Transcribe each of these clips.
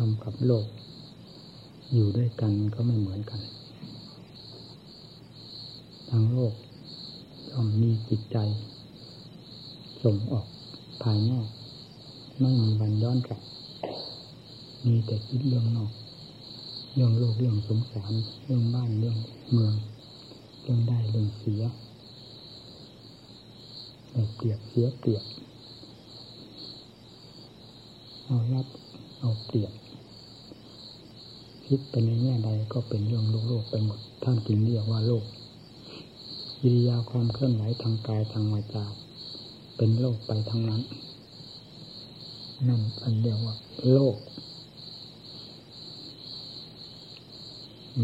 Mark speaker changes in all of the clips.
Speaker 1: รมกับโลก อยู่ด้วยกันก็ไม่เหมือนกัน ทางโลกย่อมมีจิตใจ ส่งออกภายนอก ไม่มีวันย้อนกลับ มีแต่คิดเรื่องนอก เรื่องโลกเรื่องสงสารเรื่องบ้านเรื่องเมือง เรื่องได้เรื่องเสียได้เปรียบเสียเปรียบเอารับเอาเปรียบ คิดไปในแง่ใดก็เป็นเรื่องโลกโลกไปหมดท่านจึงเรียกว่าโลกวิริยาความเคลื่อนไหวทางกายทางวาจาเป็นโลกไปทั้งนั้นนั่นอันเรียกว่า โลก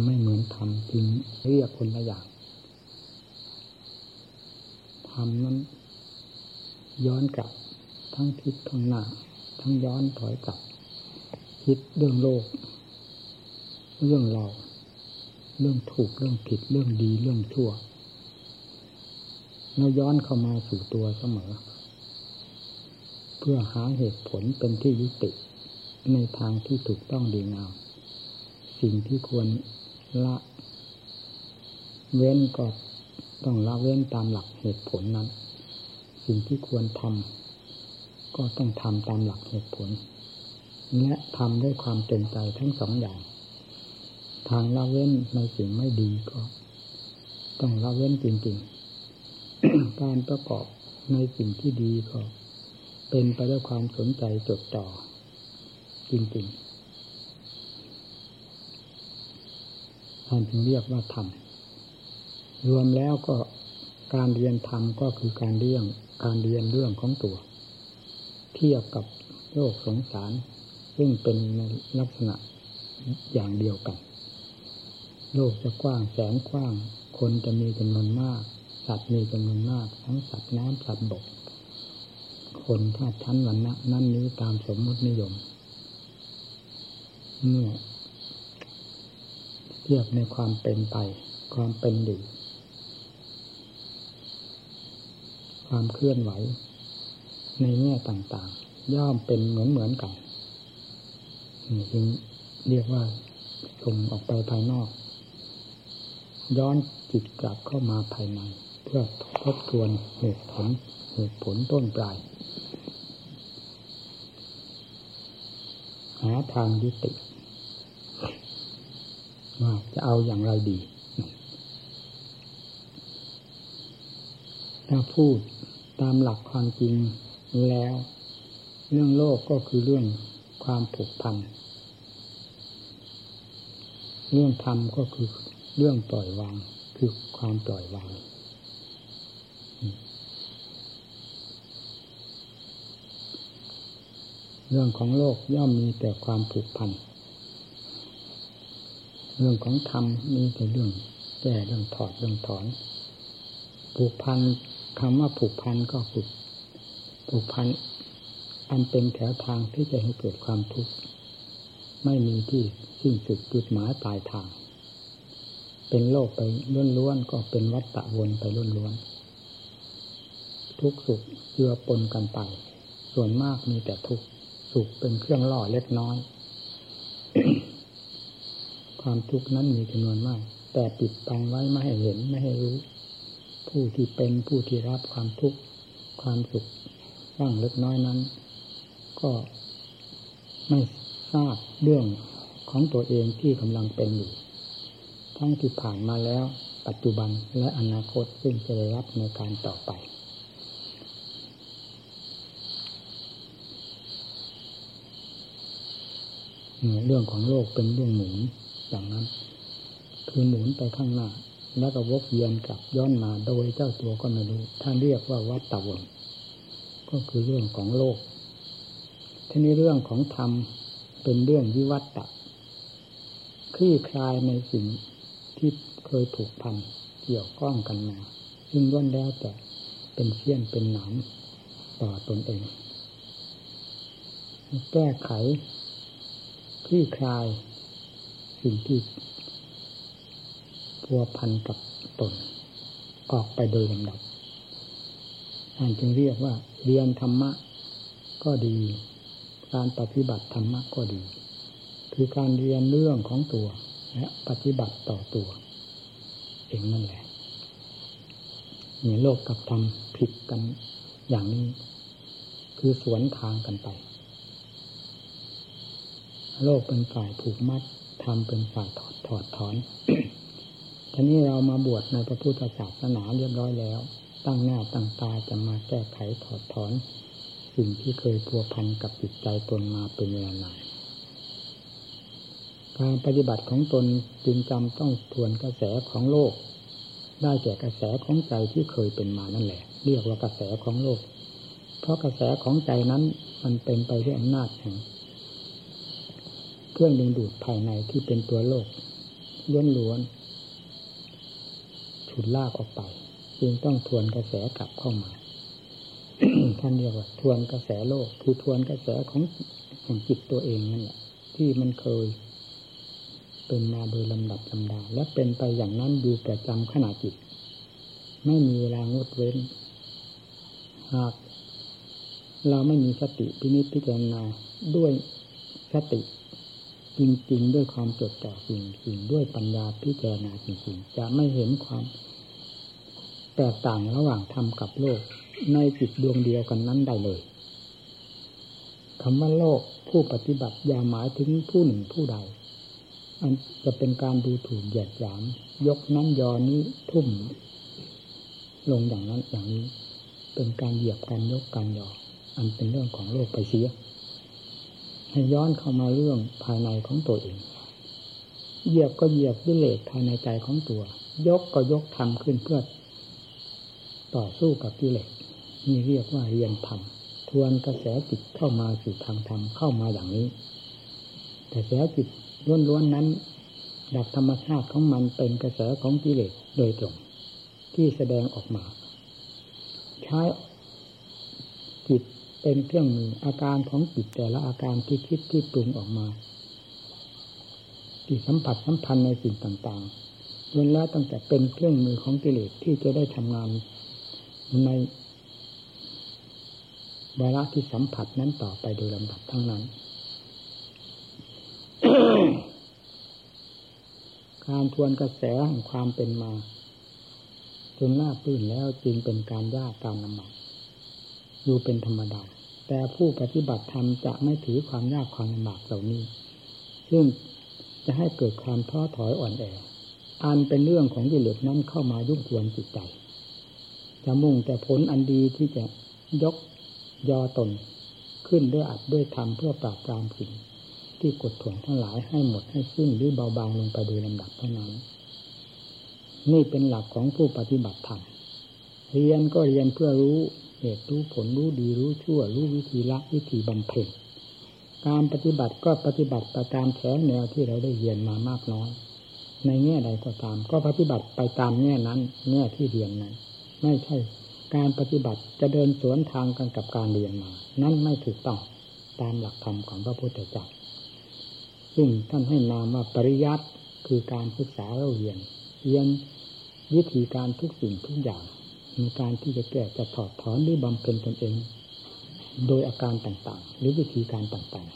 Speaker 1: ไม่เหมือนธรรมจึงเรียกคนละอย่างธรรมนั้นย้อนกลับ ทั้งทิศทั้งหน้าทั้งย้อนถอยกลับ คิดเรื่องโลก เรื่องเรา เรื่องถูกเรื่องผิดเรื่องดีเรื่องชั่วเราย้อนเข้ามาสู่ตัวเสมอ เพื่อหาเหตุผลเป็นที่ยุติในทางที่ถูกต้องดีงามสิ่งที่ควรละ เว้นก็ต้องละเว้นตามหลักเหตุผลนั้น สิ่งที่ควรทำก็ต้องทำตามหลักเหตุผล และทำด้วยความเต็มใจทั้งสองอย่าง ทางละเว้นในสิ่งไม่ดีก็ต้องละเว้นจริงๆ การประกอบในสิ่งที่ดีก็เป็นไปด้วยความสนใจจดจ่อจริงๆท่านจึงเรียกว่าธรรมรวมแล้วก็การเรียนธรรมก็คือการเรียนการเรียนเรื่องของตัว เทียบกับโลกสงสาร ซึ่งเป็นในลักษณะอย่างเดียวกัน โลกจะกว้างแสนกว้าง คนจะมีจำนวนมาก สัตว์มีจำนวนมาก ทั้งสัตว์น้ำสัตว์บก คนธาตุชั้นวันนะนั่นนี้ตามสมมตินิยมเมื่อเทียบในความเป็นไป ความเป็นอยู่ความเคลื่อนไหว ในแง่ต่างๆ ย่อมเป็นเหมือนเหมือนกันนี่จึงเรียกว่าส่งออกไปภายนอก ย้อนจิตกลับเข้ามาภายใน เพื่อทบทวนเหตุผลเหตุผลต้นปลายหาทางยุติว่าจะเอาอย่างไรดี ถ้าพูดตามหลักความจริงแล้ว เรื่องโลกก็คือเรื่องความผูกพัน เรื่องธรรมก็คือ เรื่องปล่อยวางคือความปล่อยวางเรื่องของโลกย่อมมีแต่ความผูกพัน เรื่องของธรรมมีแต่เรื่องแก่เรื่องถอดเรื่องถอน ผูกพันคำว่าผูกพันก็ผูกผูกพัน อันเป็นแถวทางที่จะให้เกิดความทุกข์ไม่มีที่สิ้นสุดจุดหมายปลายทาง เป็นโลกไปล้วนๆก็เป็นวัฏฏะวนไปล้วนๆทุกสุขเจือปนกันไป ส่วนมากมีแต่ทุกข์สุขเป็นเครื่องล่อเล็กน้อย ความทุกข์นั้นมีจำนวนมาก แต่ปิดบังไว้ไม่ให้เห็นไม่ให้รู้ ผู้ที่เป็นผู้ที่รับความทุกข์ความสุขบ้างเล็กน้อยนั้น ก็ไม่ทราบเรื่องของตัวเองที่กำลังเป็นอยู่ ทั้งที่ผ่านมาแล้ว ปัจจุบันและอนาคตซึ่งจะได้รับในการต่อไป เรื่องของโลกเป็นเรื่องหมุนอย่างนั้น คือหมุนไปข้างหน้า แล้วก็วกเวียนกลับย้อนมาโดยเจ้าตัวก็ไม่รู้ท่านเรียกว่าวัฏฏะวนก็คือเรื่องของโลกทีนี้เรื่องของธรรมเป็นเรื่องวิวัตตะคลี่คลายในสิ่ง ที่เคยถูกพันเกี่ยวข้องกันมาซึ่งล้วนแล้วแต่เป็นเสี้ยนเป็นหนามต่อตนเอง แก้ไขคลี่คลายสิ่งที่พัวพันกับตน ออกไปโดยลำดับท่านจึงเรียกว่า เรียนธรรมะก็ดี การปฏิบัติธรรมะก็ดี คือการเรียนเรื่องของตัว และปฏิบัติต่อตัว เองนั่นแหละมีโลกกับธรรมผิดกันอย่างนี้ คือสวนทางกันไป โลกเป็นฝ่ายผูกมัดธรรมเป็นฝ่ายถอดถอดถอนทีนี้เรามาบวชในพระพุทธศาสนาเรียบร้อยแล้ว ตั้งหน้าตั้งตาจะมาแก้ไขถอดถอน สิ่งที่เคยพัวพันกับจิตใจตนมาเป็นเวลานาน การปฏิบัติของตนจึงจำต้องทวนกระแสของโลก ได้แก่กระแสของใจที่เคยเป็นมานั่นแหละ เรียกว่ากระแสของโลก เพราะกระแสของใจนั้นมันเป็นไปด้วยอำนาจแห่งเครื่องดึงดูดภายในที่เป็นตัวโลกล้วนๆฉุดลากออกไป จึงต้องทวนกระแสกลับเข้ามาท่านเรียกว่า ทวนกระแสโลก คือทวนกระแสของของจิตตัวเองนั่นแหละที่มันเคย เป็นมาโดยลำดับลำดา และเป็นไปอย่างนั้นดูประจำขณะจิต ไม่มีเวลางดเว้น หาก เราไม่มีสติพินิจพิจารณาด้วยสติ จริง ๆ ด้วยความจดจ่อจริงๆด้วยปัญญาพิจารณาจริงๆ จะไม่เห็นความ แตกต่างระหว่างธรรมกับโลก ในจิตดวงเดียวกันนั้นได้เลยคำว่าโลกผู้ปฏิบัติอย่าหมายถึงผู้หนึ่งผู้ใด จะเป็นการดูถูกเหยียดหยาม ยกนั้นยอนี้ทุ่ม ลงอย่างนั้นอย่างนี้ เป็นการเหยียบการยกการยอ อันเป็นเรื่องของโลกไปเสีย ให้ย้อนเข้ามาเรื่องภายในของตัวเอง เหยียบก็เหยียบวิเลศภายในใจของตัว ยกก็ยกทำขึ้นเพื่อ ต่อสู้กับกิเลสนี่เรียกว่าเรียนธรรมทวนกระแสจิตเข้ามาสู่ทางธรรมเข้ามาอย่างนี้กระแสจิต ล้วนๆนั้นดับธรรมชาติของมันเป็นกระแสของกิเลสโดยตรง ที่แสดงออกมา ใช้จิตเป็นเครื่องมืออาการของจิตแต่ละอาการที่คิดที่ปรุงออกมาที่สัมผัสสัมพันธ์ในสิ่งต่างๆล้วนแล้วตั้งแต่เป็นเครื่องมือของกิเลสที่จะได้ทำงานในเวลาที่สัมผัสนั้นต่อไปโดยลำดับทั้งนั้น การทวนกระแสแห่งความเป็นมา จนหน้าตื้นแล้วจึงเป็นการยากการลำบากอยู่เป็นธรรมดา แต่ผู้ปฏิบัติธรรมจะไม่ถือความยากความลำบากเหล่านี้ ซึ่งจะให้เกิดความท้อถอยอ่อนแอ อันเป็นเรื่องของกิเลสนั้นเข้ามายุ่งกวนจิตใจ จะมุ่งแต่ผลอันดีที่จะยกยอตนขึ้นด้วยอัดด้วยธรรมเพื่อปราบปรามสิ่ง ที่กดถ่วงทั้งหลายให้หมดให้สิ้นหรือเบาบางลงไปโดยลำดับเท่านั้น นี่เป็นหลักของผู้ปฏิบัติธรรมเรียนก็เรียนเพื่อรู้เหตุรู้ผลรู้ดีรู้ชั่ว รู้วิธีละวิธีบำเพ็ญการปฏิบัติก็ปฏิบัติไปตามแถวแนวที่เราได้เรียนมามากน้อย ในแง่ใดก็ตาม ก็ปฏิบัติไปตามแง่นั้นแง่ที่เรียนนั้น ไม่ใช่การปฏิบัติจะเดินสวนทางกันกับการเรียนมา นั่นไม่ถูกต้องตามหลักธรรมของพระพุทธเจ้า ซึ่งท่านให้นามว่าปริยัติคือการศึกษาเราเรียนเรียนวิธีการทุกสิ่งทุกอย่างในการที่จะแก้จะถอดถอนหรือบำเพ็ญตนเอง โดยอาการต่างๆ หรือวิธีการต่าง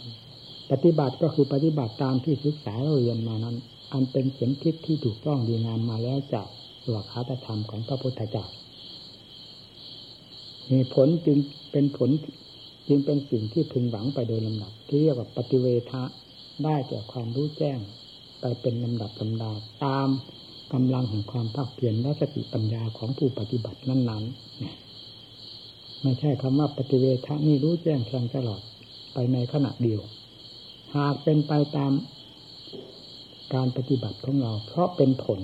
Speaker 1: ๆ ปฏิบัติก็คือปฏิบัติตามที่ศึกษาเราเรียนมานั้น อันเป็นเข็มทิศที่ถูกต้องดีงามมาแล้วจากหลักคาธรรมของพระพุทธเจ้ามีผลจึงเป็นผลจึงเป็นสิ่งที่พึงหวังไปโดยลำดับที่เรียกว่าปฏิเวทะ ได้แก่ความรู้แจ้ง ไปเป็นลำดับลำดาตามกำลังของความภาคเพียรและสติปัญญาของผู้ปฏิบัตินั้นๆไม่ใช่คำว่าปฏิเวทะนี่รู้แจ้งแทงตลอดไปในขณะเดียว หากเป็นไปตามการปฏิบัติของเรา เพราะเป็นผล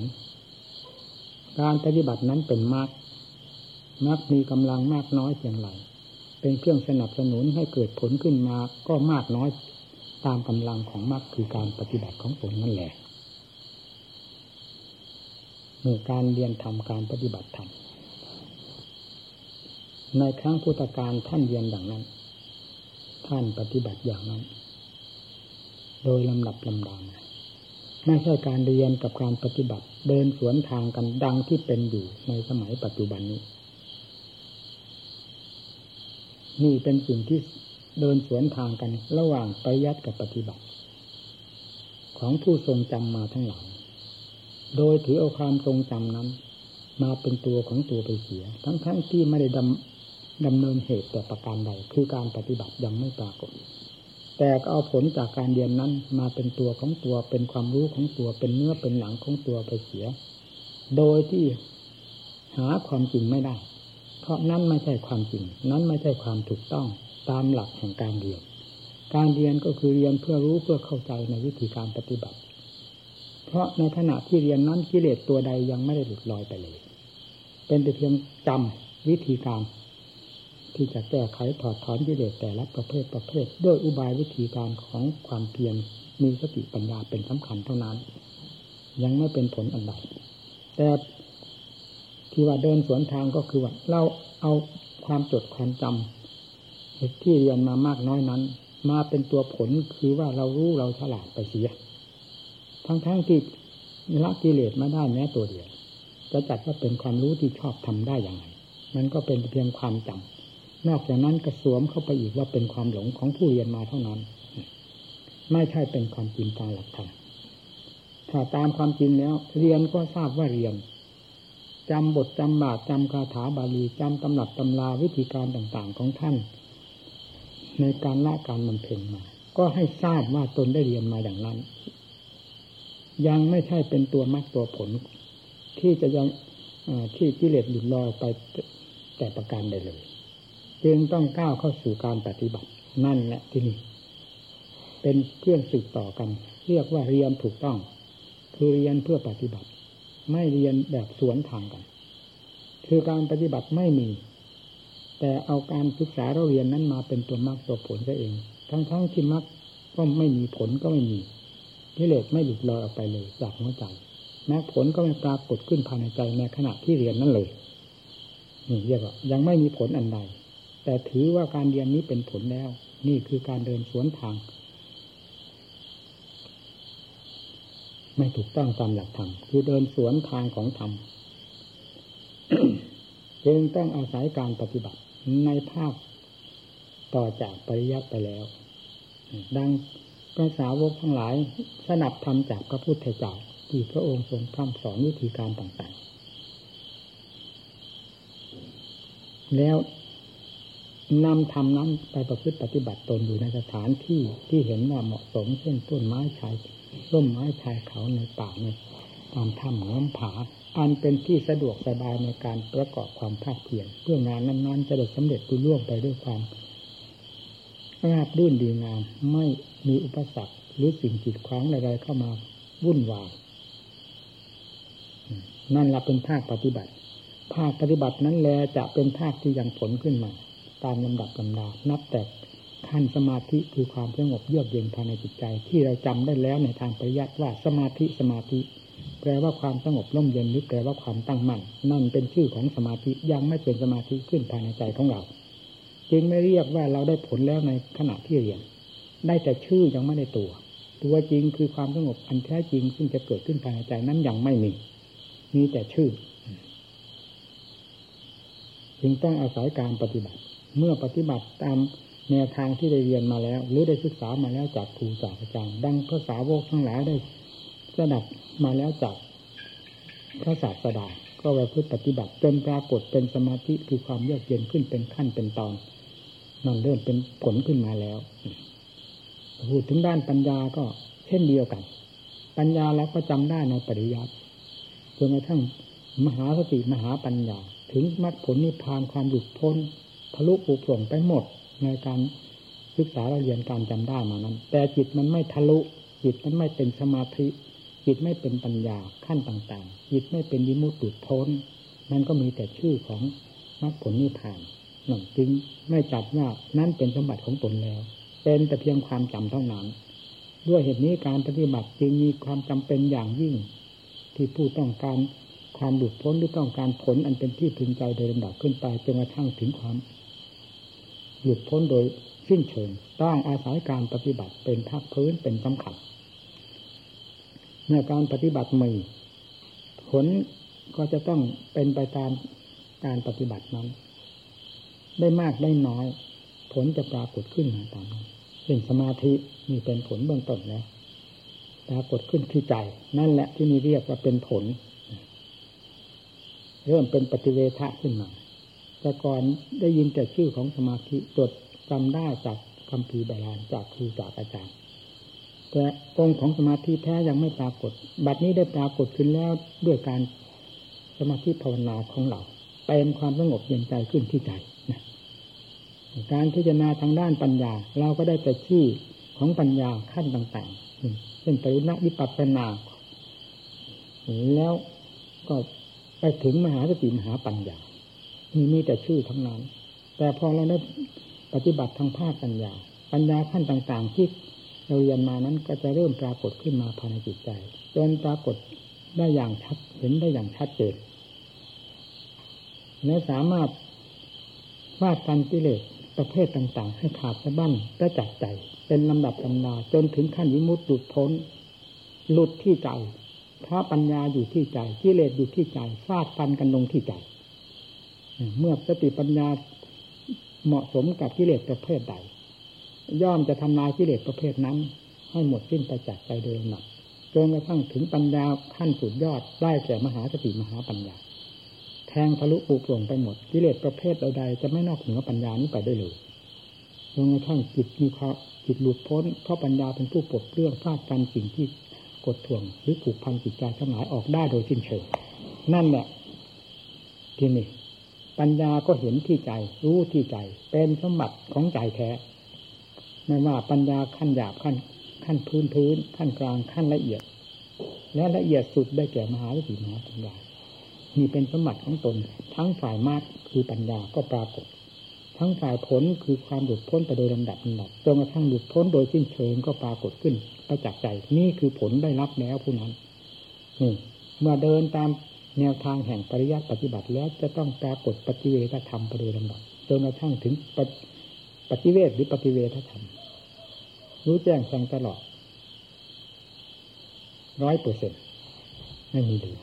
Speaker 1: การปฏิบัตินั้นเป็นมากมากมีกำลังมากน้อยเพียงไรเป็นเครื่องสนับสนุนให้เกิดผลขึ้นมาก็มากน้อย ตามกำลังของมรรคคือการปฏิบัติของตนนั่นแหละในการเรียนทำการปฏิบัติธรรมในครั้งพุทธการท่านเรียนอย่างนั้น ท่านปฏิบัติอย่างนั้น โดยลำดับลำดานไม่ใช่การเรียนกับการปฏิบัติ เดินสวนทางกันดังที่เป็นอยู่ในสมัยปัจจุบันนี้ นี่เป็นสิ่งที่ เดินสวนทางกันระหว่างปริยัติกับปฏิบัติ ของผู้ทรงจำมาทั้งหลายโดยถือเอาความทรงจำนั้น มาเป็นตัวของตัวไปเสีย ทั้งๆทที่ไม่ได้ดำดำเนินเหตุแต่ประการใดคือการปฏิบัติยังไม่ปรากฏ แต่ก็เอาผลจากการเรียนนั้นมาเป็นตัวของตัวเป็นความรู้ของตัวเป็นเนื้อเป็นหลังของตัวไปเสีย โดยที่หาความจริงไม่ได้ เพราะนั้นไม่ใช่ความจริง นั้นไม่ใช่ความถูกต้อง ตามหลักแห่งการเรียน การเรียนก็คือเรียนเพื่อรู้เพื่อเข้าใจในวิธีการปฏิบัติ เพราะในขณะที่เรียนนั้นกิเลสตัวใดยังไม่ได้หลุดลอยไปเลย เป็นแต่เพียงจำวิธีการ ที่จะแก้ไขถอดถอนกิเลสแต่ละประเภทประเภท ด้วยอุบายวิธีการของความเพียรมีสติปัญญาเป็นสำคัญเท่านั้น ยังไม่เป็นผลอันใดแต่ที่ว่าเดินสวนทางก็คือว่าเราเอาความจดความจำ ที่เรียนมามากน้อยนั้น มาเป็นตัวผลคือว่าเรารู้เราฉลาดไปเสีย ทั้งๆทที่ละกิเลสมาได้แม้ตัวเดียวจะจัดว่าเป็นความรู้ที่ชอบทำได้อย่างไรมันก็เป็นเพียงความจำนอกจากนั้นกระสวมเข้าไปอีกว่าเป็นความหลงของผู้เรียนมาเท่านั้น ไม่ใช่เป็นความจริงตามหลักธรรมถ้าตามความจริงแล้ว เรียนก็ทราบว่าเรียนจำบทจำบาทจำคาถาบาลีจำตำหนับตำราวิธีการต่างๆของท่าน ในการละการบำเพ็ญมา ก็ให้ทราบว่าตนได้เรียนมาอย่างนั้น ยังไม่ใช่เป็นตัวมรรคตัวผล ที่จะยังที่กิเลสหลุดลอยไปแต่ประการใดเลย จึงต้องก้าวเข้าสู่การปฏิบัตินั่นแหละที่นี่เป็นเครื่องสืบต่อกัน เรียกว่าเรียนถูกต้อง คือเรียนเพื่อปฏิบัติ ไม่เรียนแบบสวนทางกัน คือการปฏิบัติไม่มี แต่เอาการศึกษาเราเรียนนั้นมาเป็นตัวมรรคตัวผลซะเอง ทั้งๆทที่มรรคก็ไม่มีผลก็ไม่มีกิเลสไม่หลุดลอยออกไปเลยจากหัวใจแม้ผลก็ไม่ปรากฏขึ้นภายในใจในขณะที่เรียนนั่นเลยนี่เรียกว่ายังไม่มีผลอันใด แต่ถือว่าการเรียนนี้เป็นผลแล้ว นี่คือการเดินสวนทาง ไม่ถูกต้องตามหลักธรรมคือเดินสวนทางของธรรม จึงต้องอาศัยการปฏิบัติในภาคต่อจากปริยัติไปแล้ว ดังพระสาวกทั้งหลายสนับธรรมจากพระพุทธเจ้าที่พระองค์ทรงพร่ำสอนวิธีการต่างๆ แล้วนำธรรมนั้นไปประพฤติปฏิบัติตนอยู่ในสถานที่ที่เห็นว่าเหมาะสมเช่นต้นไม้ชายร่มไม้ชายเขาในป่าในตามถ้ำน้ำผา อันเป็นที่สะดวกสบายในการประกอบความภาคเพียรเพื่องานนั้นๆจะได้สำเร็จรุ่ล่วงไปด้วยความราบรื่นดีงามไม่มีอุปสรรคหรือสิ่งจิตขวางใดๆเข้ามาวุ่นวายนั่นละเป็นภาคปฏิบัติ ภาคปฏิบัตินั้นแลจะเป็นภาคที่ยังผลขึ้นมา ตามลำดับลำดานับแต่ขั้นสมาธิคือความสงบเยือกเย็นภายในจิตใจ ที่เราจำได้แล้วในทางปริยัติว่าสมาธิสมาธิ แปลว่าความสงบร่มเย็นหรือแปลว่าความตั้งมั่นนั่นเป็นชื่อของสมาธิยังไม่เป็นสมาธิขึ้นภายในใจของเรา จึงไม่เรียกว่าเราได้ผลแล้วในขณะที่เรียน ได้แต่ชื่อยังไม่ได้ตัว ตัวจริงคือความสงบอันแท้จริง ซึ่งจะเกิดขึ้นภายในใจนั้นยังไม่มี มีแต่ชื่อ จึงต้องอาศัยการปฏิบัติ เมื่อปฏิบัติตามแนวทางที่ได้เรียนมาแล้ว หรือได้ศึกษามาแล้วจากครูจากอาจารย์ดังพระสาวกทั้งหลายได้ สดับมาแล้วจากพระศาสดา ก็ไปพึ่ปฏิบัติจนปรากฏเป็นสมาธิคือความเยือกเย็นขึ้นเป็นขั้นเป็นตอนนั่นเริ่มเป็นผลขึ้นมาแล้วพูดถึงด้านปัญญาก็เช่นเดียวกัน ปัญญาเราก็จำได้ในปริยัติจนกระทั่งมหาสติมหาปัญญา ถึงมรรคผลนิพพานความหลุดพ้นทะลุปุโปร่งไปหมดในการศึกษาเราเรียนการจำได้มานั้น แต่จิตมันไม่ทะลุจิตมันไม่เป็นสมาธิ จิตไม่เป็นปัญญาขั้นต่างๆ จิตไม่เป็นวิมุตติพ้นนั่นก็มีแต่ชื่อของมรรคผลนิพพานหนั่นจึงไม่จัดว่านั้นเป็นสมบัติของตนแล้ว เป็นแต่เพียงความจำเท่านั้นด้วยเหตุนี้การปฏิบัติจึงมีความจำเป็นอย่างยิ่ง ที่ผู้ต้องการความหลุดพ้นหรือต้องการผลอันเป็นที่พึงใจโดยลำดับขึ้นไปจนกระทั่งถึงความหลุดพ้นโดยสิ้นเชิงต้องอาศัยการปฏิบัติเป็นภาคพื้นเป็นสำคัญ เมื่อการปฏิบัติมีผลก็จะต้องเป็นไปตามการปฏิบัตินั้น ได้มากได้น้อย ผลจะปรากฏขึ้นมาตามนั้นเช่นสมาธิมีเป็นผลเบื้องต้นแล้วปรากฏขึ้นที่ใจ นั่นแหละที่นี่เรียกว่าเป็นผล เริ่มเป็นปฏิเวทะขึ้นมา แต่ก่อนได้ยินแต่ชื่อของสมาธิจดจำได้จากคำพีบาลานจากครูจากอาจารย์ แต่องค์ของสมาธิแท้ยังไม่ปรากฏ บัดนี้ได้ปรากฏขึ้นแล้วด้วยการสมาธิภาวนาของเราเป็นความสงบเย็นใจขึ้นที่ใจนะการพิจารณาทางด้านปัญญา เราก็ได้แต่ชื่อของปัญญาขั้นต่างๆเช่นปรุณวิปัสสนาแล้วก็ไปถึงมหาสติมหาปัญญามีมีแต่ชื่อทั้งนั้น แต่พอเราได้ปฏิบัติทางภาคปัญญา ปัญญาขั้นต่าง ๆ ที่ เราเรียนมานั้นก็จะเริ่มปรากฏขึ้นมาภายในจิตใจจนปรากฏได้อย่างชัดเห็นได้อย่างชัดเจนและสามารถวาดฟันกิเลสประเภทต่าง ๆ ให้ขาดสะบั้นกระจัดใจ เป็นลำดับลำนาจนถึงขั้นวิมุตติหลุดพ้น หลุดที่ใจพระปัญญาอยู่ที่ใจกิเลสอยู่ที่ใจฟาดฟันกันลงที่ใจ เมื่อสติปัญญาเหมาะสมกับกิเลสประเภทใด ย่อมจะทำลายกิเลสประเภทนั้น ให้หมดสิ้นไปจากใจโดยลำดับจนกระทั่งถึงปัญญาขั้นสุดยอดได้แก่มหาสติมหาปัญญา แทงทะลุปูโปร่งไปหมดกิเลสประเภทใดๆจะไม่นอกเหนือปัญญานี้ไปได้เลยจนกระทั่งจิตมีความจิตหลุดพ้นเพราะปัญญาเป็นผู้ปลดเรื่องฟาดกันสิ่งที่กดท่วง หรือผูกพันจิตใจทั้งหลายออกได้โดยสิ้นเชิงนั่นแหละที่นี่ปัญญาก็เห็นที่ใจรู้ที่ใจ เป็นสมบัติของใจแท้ ไม่ว่าปัญญาขั้นหยาบขั้น ขั้นพื้นพื้น ขั้นกลางขั้นละเอียด และละเอียดสุดได้แก่มหาวิถีมหาปัญญานี่เป็นสมบัติของตน ทั้งฝ่ายมากคือปัญญาก็ปรากฏ ทั้งฝ่ายผลคือความหลุดพ้นไปโดยลำดับลำดับจนกระทั่งหลุดพ้นโดยสิ้นเชิงก็ปรากฏขึ้นประจักษ์ใจนี่คือผลได้รับแล้วผู้นั้นนี่เมื่อเดินตามแนวทางแห่งปริยัติปฏิบัติแล้วจะต้องปรากฏปฏิเวทธรรมไปโดยลำดับจนกระทั่งถึงปฏิเวทหรือปฏิเวทธรรม รู้แจ้งแทงตลอดร้อยเปอร์เซ็นไม่มีเหลือ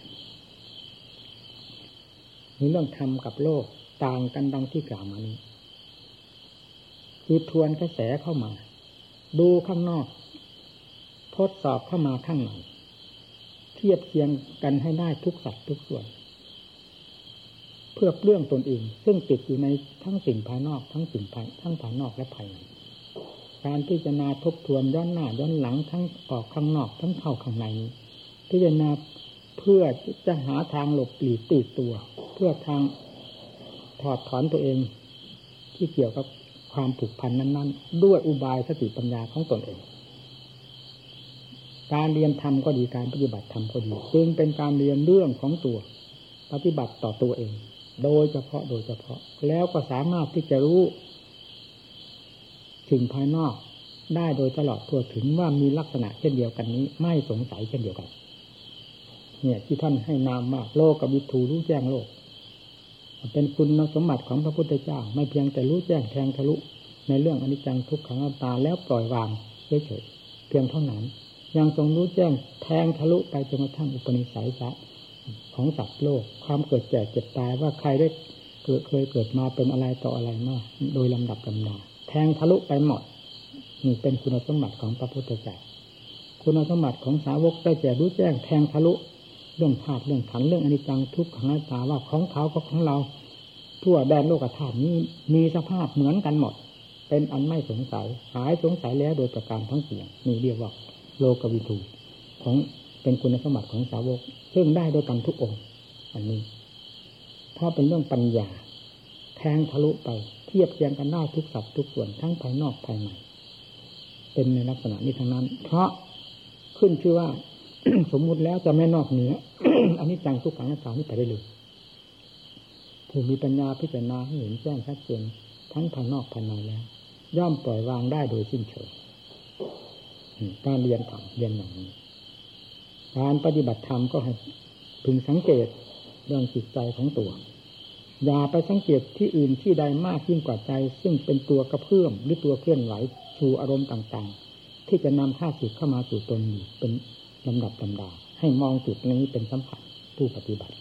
Speaker 1: มีเรื่องธรรมกับโลกต่างกันดังที่กล่าวมานี้ คือทวนกระแสเข้ามา ดูข้างนอก ทดสอบเข้ามาข้างในเทียบเคียงกันให้ได้ทุกสัตว์ทุกส่วน เพื่อเปลื้องตนเอง ซึ่งติดอยู่ในทั้งสิ่งภายนอก ทั้งสิ่งภายทั้งภายนอกและภายใน การพิจารณาทบทวนย้อนหน้าย้อนหลังทั้งออกข้างนอกทั้งเข้าข้างในนี้พิจารณาเพื่อจะหาทางหลบหลีกตีตัว เพื่อทางถอดถอนตัวเอง ที่เกี่ยวกับความผูกพันนั้น ๆ ด้วยอุบายสติปัญญาของตนเอง การเรียนธรรมก็ดีการปฏิบัติธรรมก็ดีจึงเป็นการเรียนเรื่องของตัว ปฏิบัติต่อตัวเอง โดยเฉพาะโดยเฉพาะ แล้วก็สามารถที่จะรู้ สิ่งภายนอกได้โดยตลอดทั่วถึงว่ามีลักษณะเช่นเดียวกันนี้ ไม่สงสัยเช่นเดียวกัน เนี่ยที่ท่านให้นามมาโลกกับวิถูรู้แจ้งโลก เป็นคุณสมบัติของพระพุทธเจ้า ไม่เพียงแต่รู้แจ้งแทงทะลุในเรื่องอนิจจังทุกขังอนัตตาแล้วปล่อยวางเฉยๆเพียงเท่านั้น ยังทรงรู้แจ้งแทงทะลุไปจนกระทั่งอุปนิสัยสะของสัตว์โลก ความเกิดแก่เจ็บตายว่าใครได้เกิดเคยเกิดมาเป็นอะไรต่ออะไรมาโดยลำดับลำดา แทงทะลุไปหมดนี่เป็นคุณสมบัติของพระพุทธเจ้าคุณสมบัติของสาวกได้แก่รู้แจ้งแทงทะลุเรื่องธาตุเรื่องขันเรื่องอนิจจังทุกขังอนัตตาว่าของเขาก็ของเรา ทั่วแดนโลกธาตุนี้มีสภาพเหมือนกันหมด เป็นอันไม่สงสัยหายสงสัยแล้วโดยประการทั้งเสียงนี่เรียกว่าโลกวิทูของเป็นคุณสมบัติของสาวก ซึ่งได้โดยกันทุกองค์ อันนี้เพราะเป็นเรื่องปัญญา แทงทะลุไป เทียบเทียงกันได้ทุกสัดทุกส่วนทั้งภายนอกภายในเป็นในลักษณะนี้ทั้งนั้น เพราะขึ้นชื่อว่า สมมุติแล้วจะไม่นอกเหนืออันนี้จังทุกขังนัตตานี้ไปได้เลยผู้มีปัญญาพิจารณาให้เห็นแจ้งชัดเจนทั้งภายนอกภายในแล้ว ย่อมปล่อยวางได้โดยสิ้นเชิงการเรียนธรรมเรียนอย่างนี้การปฏิบัติธรรมก็ให้พึงสังเกตเรื่องจิตใจของตัว อย่าไปสังเกตที่อื่นที่ใดมากยิ่งกว่าใจ ซึ่งเป็นตัวกระเพื่อมหรือตัวเคลื่อนไหวสู่อารมณ์ต่างๆ ที่จะนำข้าศึกเข้ามาสู่ตนเป็นลำดับลำดา ให้มองจุดนี้เป็นสำคัญผู้ปฏิบัติ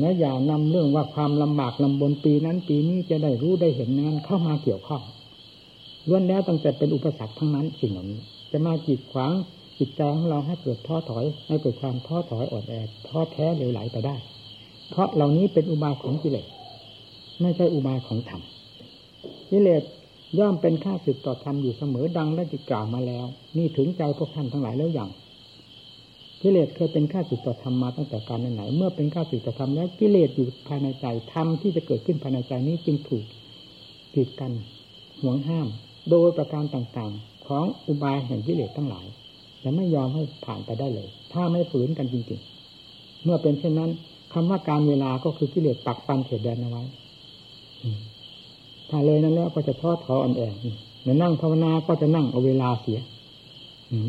Speaker 1: และอย่านำเรื่องว่าความลำบากลำบนปีนั้นปีนี้จะได้รู้ได้เห็นนั้นเข้ามาเกี่ยวข้องล้วนแล้วตั้งแต่เป็นอุปสรรคทั้งนั้นสิ่งเหล่านี้ จะมาจีดขวางจิตใจของเราให้เกิดท้อถอย ให้เกิดความท้อถอยอ่อนแอท้อแท้เหลวไหลไปได้ เพราะเหล่านี้เป็นอุบายของกิเลสไม่ใช่อุบายของธรรมกิเลสย่อมเป็นค่าสึกต่อธรรมอยู่เสมอดังได้จิกล่าวมาแล้ว นี่ถึงใจพวกท่านทั้งหลายแล้วอย่างกิเลสเคยเป็นข้าศึกต่อธรรมมาตั้งแต่การไหนเมื่อเป็นข้าศึกต่อธรรมแล้วกิเลสอยู่ภายในใจธรรมที่จะเกิดขึ้นภายในใจนี้จึงถูกกีดกันห่วงห้าม โดยประการต่างๆ ของอุบายแห่งกิเลสทั้งหลายจะไม่ยอมให้ผ่านไปได้เลย ถ้าไม่ฝืนกันจริงๆ เมื่อเป็นเช่นนั้น คำว่าการเวลาก็คือกิเลสปักปันเขตแดนเอาไว้ถ้าเลยนั้นแล้วก็จะท้อถออ่อนแอนั่งภาวนาก็จะนั่งเอาเวลาเสีย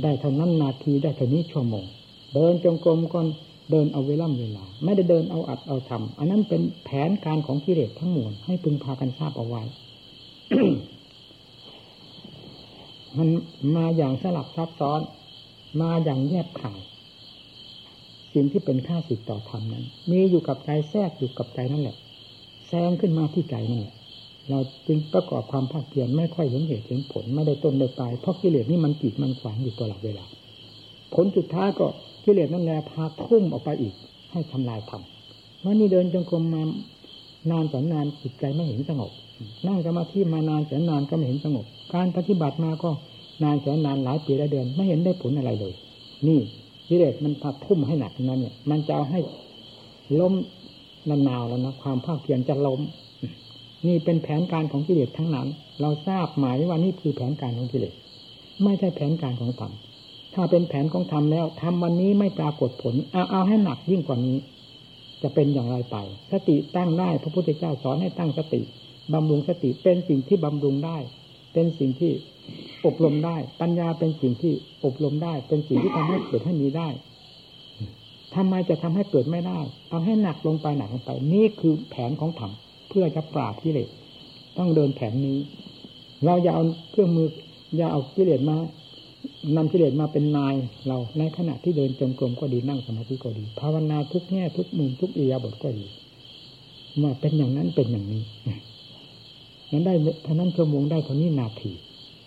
Speaker 1: ได้เท่านั้นนาทีได้เท่านี้ชั่วโมง เดินจงกรมก่อนเดินเอาเวลาเวลา ไม่ได้เดินเอาอัดเอาทำอันนั้นเป็นแผนการของกิเลสทั้งมวลให้พึงพากันทราบเอาไว้ มันมาอย่างสลับซับซ้อน มาอย่างแยบขาย สิ่งที่เป็นค่าสิทต่อธรรมนั้น มีอยู่กับใจแทรกอยู่กับใจนั่นแหละแซงขึ้นมาที่ใจนั่นแหละเราจึงประกอบความภาคเพียรไม่ค่อยเห็นเหตุเห็นผลไม่ได้ต้นได้ปลายเพราะกิเลสนี่มันกีดมันขวางอยู่ตลอดเวลา ผลสุดท้ายก็กิเลสนั่นแหละพาทุ่มออกไปอีก ให้ทำลายธรรมวันนี้เดินจงกรมมานานแสนนานจิตใจไม่เห็นสงบ นั่งสมาธิมานานแสนนานก็ไม่เห็นสงบ การปฏิบัติมาก็นานแสนนานหลายปีหลายเดือนไม่เห็นได้ผลอะไรเลย นี่ กิเลสมันพาทุ่มให้หนักนั้นเนี่ย มันจะเอาให้ล้มนานๆแล้วนะความภาคเพียรจะล้ม นี่เป็นแผนการของกิเลสทั้งนั้น เราทราบหมายว่านี่คือแผนการของกิเลสไม่ใช่แผนการของธรรมถ้าเป็นแผนของธรรมแล้วทำวันนี้ไม่ปรากฏผลเอาเอาให้หนักยิ่งกว่านี้ จะเป็นอย่างไรไป สติตั้งได้พระพุทธเจ้าสอนให้ตั้งสติบำรุงสติเป็นสิ่งที่บำรุงได้ เป็นสิ่งที่อบรมได้ ปัญญาเป็นสิ่งที่อบรมได้ เป็นสิ่งที่ทำให้เกิดให้มีได้ทำไมจะทำให้เกิดไม่ได้ เอาให้หนักลงไปหนักลงไป นี่คือแผนของธรรมเพื่อจะปราบกิเลสต้องเดินแผนนี้ เราอย่าเอาเครื่องมืออย่าเอากิเลสมานำกิเลสมาเป็นนายเราในขณะที่เดินจงกรมก็ดีนั่งสมาธิก็ดี ภาวนาทุกแง่ทุกมุมทุกอียาบทก็ดีเมื่อเป็นอย่างนั้นเป็นอย่างนี้ นั้นได้เท่านั้นชั่วโมงได้เท่านี้นาที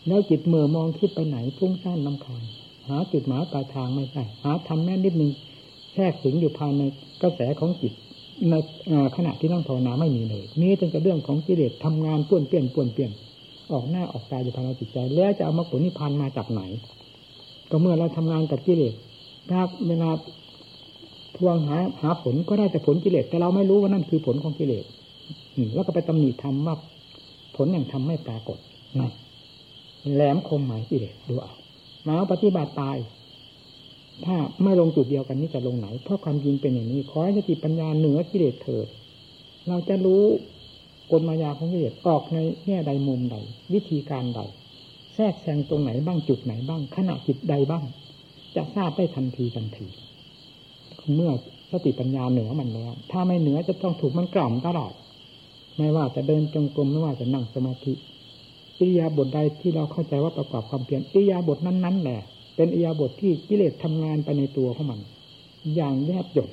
Speaker 1: แล้วจิตเมื่อมองคิดไปไหนพุ่งซ่านลำคาญหาจุดหมายปลายทางไม่ได้หาทำแม่นิดนึงแทรกถึงอยู่ภายในกระแสของจิตในขณะที่นั่งภาวนาไม่มีเลยนี่จึงจะเรื่องของกิเลสทำงานป้วนเปี้ยนป้วนเปี้ยน ออกหน้าออกตาอยู่ภายในจิตใจ แล้วจะเอามาผลนิพพานมาจากไหน ก็เมื่อเราทำงานกับกิเลสถ้าเวลาทวงหาหาผลก็ได้แต่ผลกิเลสแต่เราไม่รู้ว่านั่นคือผลของกิเลสแล้วก็ไปตำหนิทำว่า ผลอย่างทำไม่ปรากฏนะแหลมคมหมายกิเลสดูเอามาปฏิบัติตาย ถ้าไม่ลงจุดเดียวกันนี้จะลงไหน เพราะความจริงเป็นอย่างนี้ขอให้สติปัญญาเหนือกิเลสเถิดเราจะรู้กลมายาของกิเลสออกในแง่ใดมุมใด วิธีการใด แทรกแซงตรงไหนบ้างจุดไหนบ้างขณะจิตใดบ้าง จะทราบได้ทันทีทันทีเมื่อสติปัญญาเหนือมันแล้ว ถ้าไม่เหนือจะต้องถูกมันกล่อมตลอด ไม่ว่าจะเดินจงกรมไม่ว่าจะนั่งสมาธิอิยาบถใดที่เราเข้าใจว่าประกอบความเพียรอิยาบถนั้นๆแหละ เป็นอิยาบถที่กิเลสทำงานไปในตัวของมัน อย่างแยบยล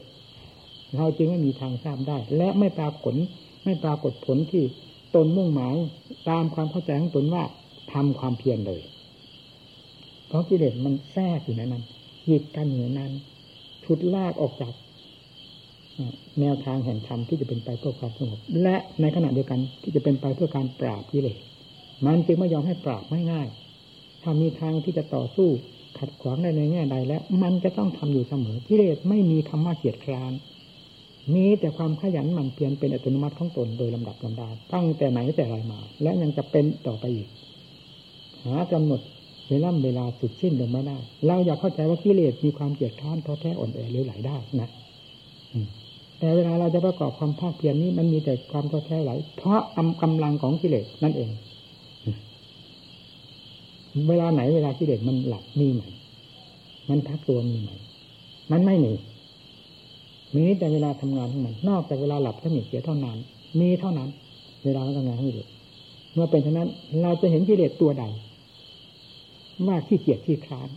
Speaker 1: เราจึงไม่มีทางทราบได้ และไม่ปรากฏไม่ปรากฏผลที่ตนมุ่งหมายตามความเข้าใจของตนว่าทำความเพียรเลย เพราะกิเลสมันแทรกอยู่ในนั้นหิดกันอยู่ในนั้นชุดลากออกจาก แนวทางแห่งธรรมที่จะเป็นไปเพื่อความสงบและในขณะเดียวกันที่จะเป็นไปเพื่อการปราบกิเลสมันจึงไม่ยอมให้ปราบไม่ง่ายถ้ามีทางที่จะต่อสู้ขัดขวางได้ในแง่ใดแล้ว มันจะต้องทำอยู่เสมอกิเลสไม่มีคำว่าเกียดคร้านมีแต่ความขยันหมั่นเพียรเป็นอัตโนมัติของตนโดยลำดับลำดาตั้งแต่ไหนแต่ไรมา และยังจะเป็นต่อไปอีก หากำหนดเวลาเวลาสุดสิ้นลงไม่ได้เราอยากเข้าใจว่ากิเลสมีความเกียดค้านท้อแท้อ่อนแอเลือไหลได้นะ แต่เวลาเราจะประกอบความภาคเพียรนี้มันมีแต่ความท้อแท้ไหล เพราะอำกำลังของกิเลสนั่นเอง เวลาไหนเวลากิเลสมันหลับมีไหมมันพักตัวมีไหมมันไม่มีมีแต่เวลาทำงานของมันนอกจากเวลาหลับถ้ามีเสียเท่านั้น มีเท่านั้น เวลาทำงานของกิเลสเมื่อเป็นเท่านั้น เราจะเห็นกิเลสตัวใดว่าขี้เกียจขี้คลาน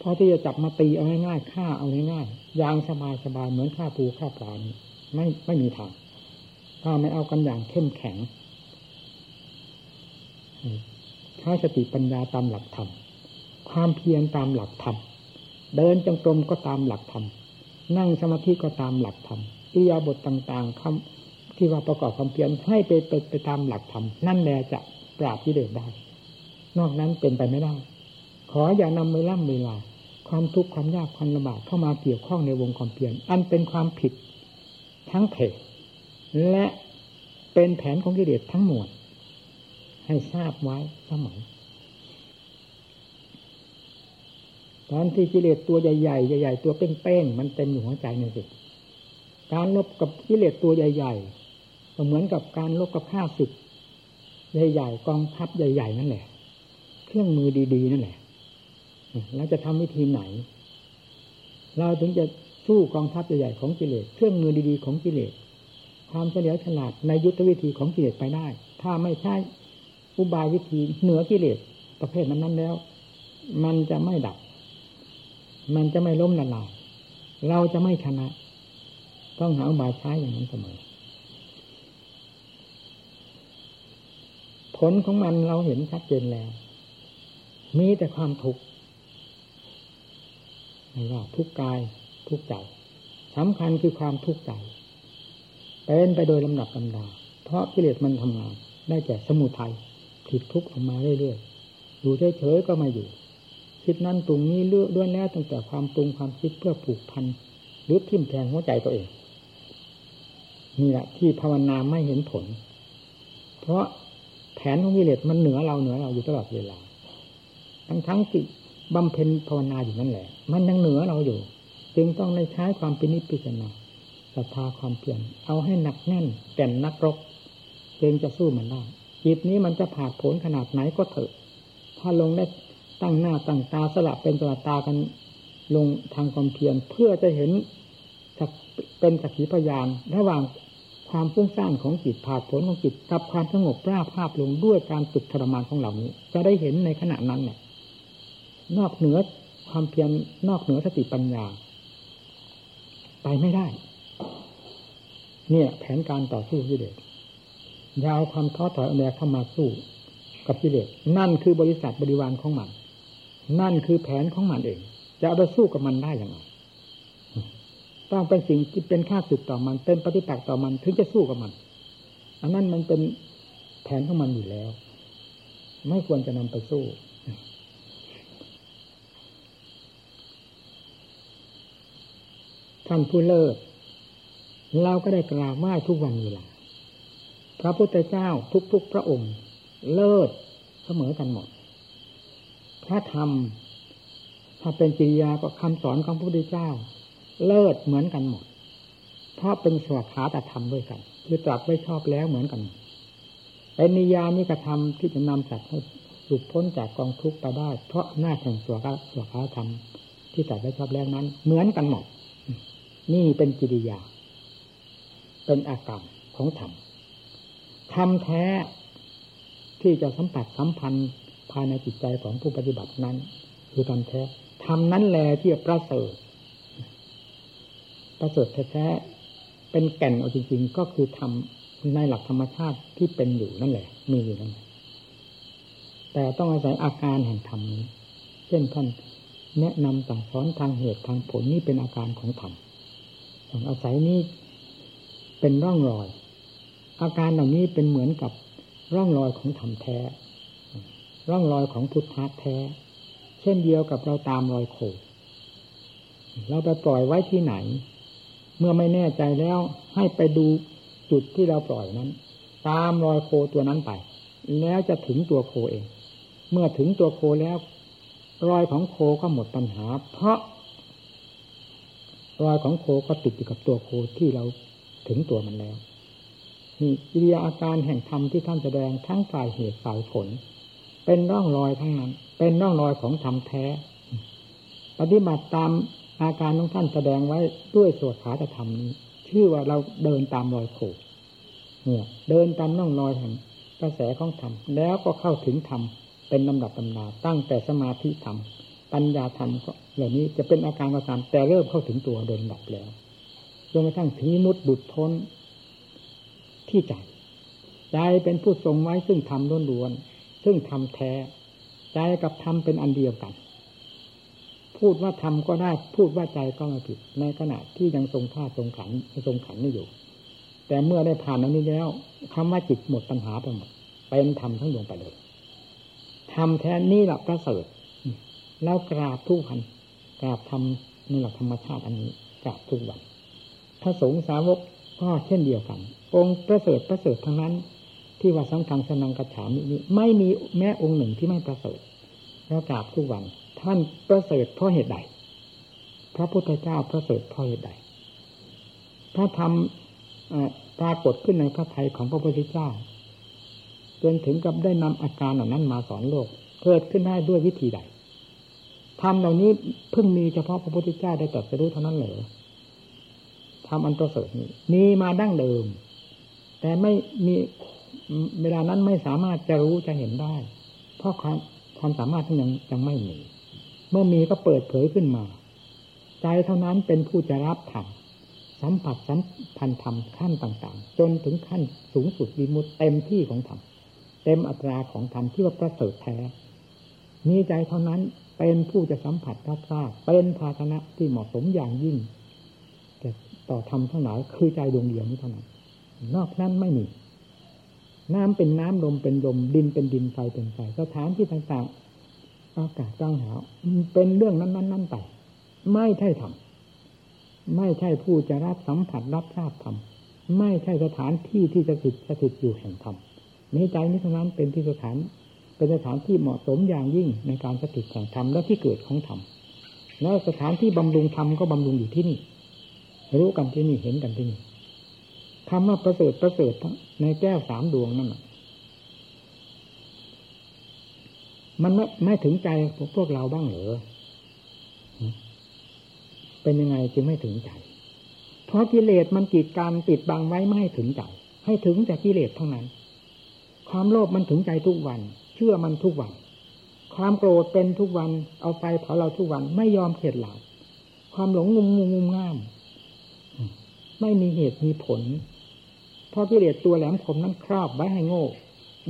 Speaker 1: พอที่จะจับมาตีเอาง่ายๆฆ่าเอาง่ายๆยางสบายสบายเหมือนฆ่าปูฆ่าปลานี่ไม่ไม่มีทางถ้าไม่เอากันอย่างเข้มแข็งใช้สติปัญญาตามหลักธรรมความเพียรตามหลักธรรมเดินจงกรมก็ตามหลักธรรมนั่งสมาธิก็ตามหลักธรรมอิยาบทต่าง ๆคำที่ว่าประกอบความเพียรให้ไปไปไปตามหลักธรรมนั่นแหละจะปราบที่เดชได้ นอกนั้นเป็นไปไม่ได้ ออย่านำเวลาเวลา ความทุกข์ความยากความลำบากเข้ามาเกี่ยวข้องในวงความเพียรอันเป็นความผิดทั้งเพศและเป็นแผนของกิเลสทั้งหมดให้ทราบไว้เสมอตอนที่กิเลสตัวใหญ่ๆใหญ่ๆตัวเป้งๆมันเต็มอยู่หัวใจนี่สิการลบกับกิเลสตัวใหญ่ๆก็เหมือนกับการลบกับข้าศึกใหญ่ๆกองทัพใหญ่ ๆ นั่นแหละ เครื่องมือดี ๆ นั่นแหละ แล้วจะทำวิธีไหน เราถึงจะสู้กองทัพใหญ่ๆของกิเลสเครื่องมือดีๆของกิเลสความเฉลียวฉลาดในยุทธวิธีของกิเลสไปได้ ถ้าไม่ใช่อุบายวิธีเหนือกิเลสประเภทนั้นๆแล้ว มันจะไม่ดับ มันจะไม่ล้มละลายเราจะไม่ชนะ ต้องหาอุบายใช้อย่างนั้นเสมอ ผลของมันเราเห็นชัดเจนแล้ว มีแต่ความทุกข์ ไม่ว่าทุกกายทุกใจสำคัญคือความทุกข์ใจเป็นไปโดยลำดับลำดา เพราะกิเลสมันทำงาน ได้แก่สมุทัยผิดทุกข์ออกมาเรื่อยๆอยู่เฉยๆก็มาอยู่ คิดนั้นตรงนี้เลือกด้วยแล้วตั้งแต่ความปรุงความคิดเพื่อผูกพันหรือทิ่มแทงหัวใจตัวเองนี่แหละที่ภาวนาไม่เห็นผล เพราะแผนของกิเลสมันเหนือเราเหนือเราอยู่ตลอดเวลา ทั้งทั้งที่ บำเพ็ญภาวนาอยู่นั่นแหละ มันยังเหนือเราอยู่ จึงต้องในใช้ความป็นนิพพิจารณาศรัทธาความเพียรเอาให้หนักแน่นแก่นนักรบจึงจะสู้มันได้จิตนี้มันจะผ่าผลขนาดไหนก็เถอะ ถ้าลงได้ตั้งหน้าตั้งตาสลับเป็นตัวตากันลงทางความเพียรเพื่อจะเห็นเป็นสักขีพยานระหว่างความฟุ้งซ่านของจิตผ่าผลของจิตกับความสงบราบภาพลงด้วยการฝึกทรมานของเหล่านี้ จะได้เห็นในขณะนั้นเนี่ย นอกเหนือความเพียรนอกเหนือสติปัญญา ไปไม่ได้ เนี่ย แผนการต่อสู้กิเลสยาวความท้อถอยอแมเข้ามาสู้กับกิเลสนั่นคือบริษัทบริวารของมัน นั่นคือแผนของมันเอง จะเอาไปสู้กับมันได้อย่างไรต้องเป็นสิ่งที่เป็นค่าสึกต่อมัน เป็นปฏิปักษ์ต่อมันถึงจะสู้กับมัน อันนั้นมันเป็นแผนของมันอยู่แล้ว ไม่ควรจะนำไปสู้ ท่านผู้เลิศเราก็ได้กราบไหว้ทุกวันเวลาพระพุทธเจ้าทุกๆพระองค์ เลิศเสมอกันหมด พระธรรม ถ้าเป็นจริยาก็คำสอนของพระพุทธเจ้า เลิศเหมือนกันหมด เพราะเป็นสวขาตธรรมด้วยกัน คือตรัสไม่ชอบแล้วเหมือนกันเป็นนิยามิกระทำที่จะนำสัตว์ให้หลุดพ้นจากกองทุกข์ไปได้ เพราะหน้าแห่งสวขาสวขาธรรมที่ตรัสไม่ชอบแล้วนั้น เหมือนกันหมด นี่เป็นกิริยา เป็นอาการของธรรมธรรมแท้ที่จะสัมผัสสัมพันธ์ภายในจิตใจของผู้ปฏิบัตินั้น คือธรรมแท้ธรรมนั้นแหละที่ประเสริฐประเสริฐแท้ๆเป็นแก่นเอาจริงๆ ก็คือธรรมในหลักธรรมชาติที่เป็นอยู่นั่นแหละ มีอยู่นั่นแต่ต้องอาศัยอาการแห่งธรรมนี้ เช่นท่านแนะนำสั่งสอนทางเหตุทางผลนี่เป็นอาการของธรรม อาศัยนี้เป็นร่องรอย อาการเหล่านี้เป็นเหมือนกับร่องรอยของธรรมแท้ ร่องรอยของพุทธะแท้ เช่นเดียวกับเราตามรอยโคเราไปปล่อยไว้ที่ไหน เมื่อไม่แน่ใจแล้วให้ไปดูจุดที่เราปล่อยนั้น ตามรอยโคตัวนั้นไป แล้วจะถึงตัวโคเอง เมื่อถึงตัวโคแล้ว รอยของโคก็หมดปัญหา เพราะ รอยของโคก็ติดอยู่กับตัวโคที่เราถึงตัวมันแล้วนี่กิริยาอาการแห่งธรรมที่ท่านแสดงทั้งฝ่ายเหตุฝ่ายผล เป็นร่องรอยทั้งนั้น เป็นร่องรอยของธรรมแท้ ปฏิบัติตามอาการของท่านแสดงไว้ด้วยสวดขาธรรมนี้ ชื่อว่าเราเดินตามรอยโคเนี่ยเดินตามร่องรอยแห่งกระแสของธรรมแล้วก็เข้าถึงธรรมเป็นลำดับตำนาตั้งแต่สมาธิธรรม ปัญญาธรรมก็เหล่านี้จะเป็นอาการประสานแต่เริ่มเข้าถึงตัวเดินดับแล้วจนกระทั่งถึงมุดบุดพ้นที่ใจใจเป็นผู้ทรงไว้ซึ่งทำล้วนๆซึ่งทำแท้ใจกับธรรมเป็นอันเดียวกัน พูดว่าทำก็ได้พูดว่าใจก็ไม่ผิด ในขณะที่ยังทรงท่าทรงขันทรงขันนี่อยู่ แต่เมื่อได้ผ่านอันนี้แล้วคำว่าจิตหมดปัญหาไปหมดเป็นธรรมทั้งดวงไปเลยทำแทนนี่แหละประเสริฐ แล้วกราบทุกวันกราบทำนี่แหละธรรมชาติอันนี้กราบทุกวันพระสงฆ์สาวกก็เช่นเดียวกัน องค์ประเสริฐประเสริฐทั้งนั้น ที่ว่าสังฆังสนังกระฉามนี้ไม่มีแม้องค์หนึ่งที่ไม่ประเสริฐแล้วกราบทุกวัน ท่านประเสริฐเพราะเหตุใด พระพุทธเจ้าประเสริฐเพราะเหตุใด พระธรรมปรากฏขึ้นในพระทัยของพระพุทธเจ้าจนถึงกับได้นำอาการเหล่านั้นมาสอนโลก เกิดขึ้นได้ด้วยวิธีใด ธรรมเหล่านี้เพิ่งมีเฉพาะพระพุทธเจ้าได้ตรัสรู้เท่านั้นเหรอทำอันประเสริฐนี้มีมาดั้งเดิม แต่ไม่มีเวลานั้นไม่สามารถจะรู้จะเห็นได้ เพราะความความสามารถที่ยังยังไม่มี เมื่อมีก็เปิดเผยขึ้นมา ใจเท่านั้นเป็นผู้จะรับธรรมสัมผัสสัมพันธ์ธรรมขั้นต่างๆ จนถึงขั้นสูงสุดวิมุตเต็มที่ของธรรมเต็มอัตราของธรรมที่ว่าประเสริฐแท้มีใจเท่านั้น เป็นผู้จะสัมผัสรับทราบเป็นภาชนะที่เหมาะสมอย่างยิ่ง แต่ต่อธรรมทั้งหลายคือใจดวงเดียวนี้เท่านั้น นอกนั้นไม่มี น้ำเป็นน้ำลมเป็นลมดินเป็นดินไฟเป็นไฟสถานที่ต่าง ๆ อากาศจ้างหาวเป็นเรื่องนั้นนั้นนั้นไปไม่ใช่ธรรมไม่ใช่ผู้จะรับสัมผัสรับทราบธรรมไม่ใช่สถานที่ที่จะติดสถิตอยู่แห่งธรรมในใจนี้เท่านั้นเป็นที่สถาน เป็นสถานที่เหมาะสมอย่างยิ่งในการสถิตแห่งธรรมและที่เกิดของธรรมแล้วสถานที่บำรุงธรรมก็บำรุงอยู่ที่นี่รู้กันที่นี่เห็นกันที่นี่ธรรมะประเสริฐประเสริฐในแก้วสามดวงนั่นมันไม่ไม่ถึงใจพวกเราบ้างเหรอเป็นยังไงจึงไม่ถึงใจ เพราะกิเลสมันกีดการปิดบังไว้ไม่ให้ถึงใจ ให้ถึงแต่กิเลสเท่านั้น ความโลภมันถึงใจทุกวัน เชื่อมันทุกวัน ความโกรธเป็นทุกวัน เอาไฟเผาเราทุกวัน ไม่ยอมเข็ดหลาบความหลงงุมงุมงุมง่าม ไม่มีเหตุมีผล เพราะกิเลสตัวแหลมคมนั้นครอบไว้ให้โง่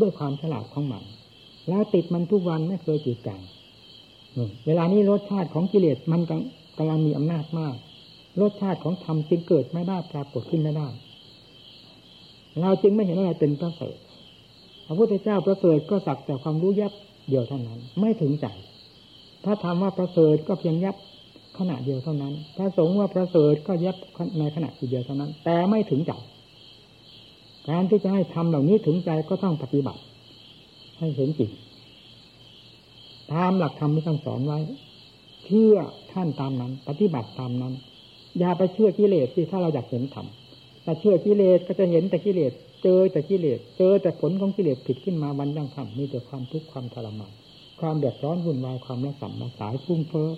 Speaker 1: ด้วยความฉลาดของมัน แล้วติดมันทุกวันไม่เคยจืดจางเวลานี้รสชาติของกิเลสมันกำลังมีอำนาจมาก รสชาติของธรรมจึงเกิดไม่ได้ปรากฏขึ้นไม่ได้ เราจึงไม่เห็นอะไรเป็นประเสริฐ พระพุทธเจ้าประเสริฐก็สักแต่ความรู้ยับเดียวเท่านั้น ไม่ถึงใจถ้าทำว่าประเสริฐก็เพียงยับขณะเดียวเท่านั้นถ้าสงว่าประเสริฐก็ยับในขณะเดียวเท่านั้น แต่ไม่ถึงใจการที่จะให้ทำเหล่านี้ถึงใจก็ต้องปฏิบัติ ให้เห็นจริงตามหลักธรรมที่ท่านสอนไว้เชื่อท่านตามนั้น ปฏิบัติตามนั้น อย่าไปเชื่อกิเลสที่ถ้าเราอยากเห็นธรรมแต่เชื่อกิเลสก็จะเห็นแต่กิเลส เจอแต่กิเลสเจอแต่ผลของกิเลสผิดขึ้นมาวันยังคำมีแต่ความทุกข์ความทรมานความเดือดร้อนวุ่นวายความระสำระสายฟุ้งเฟ้อ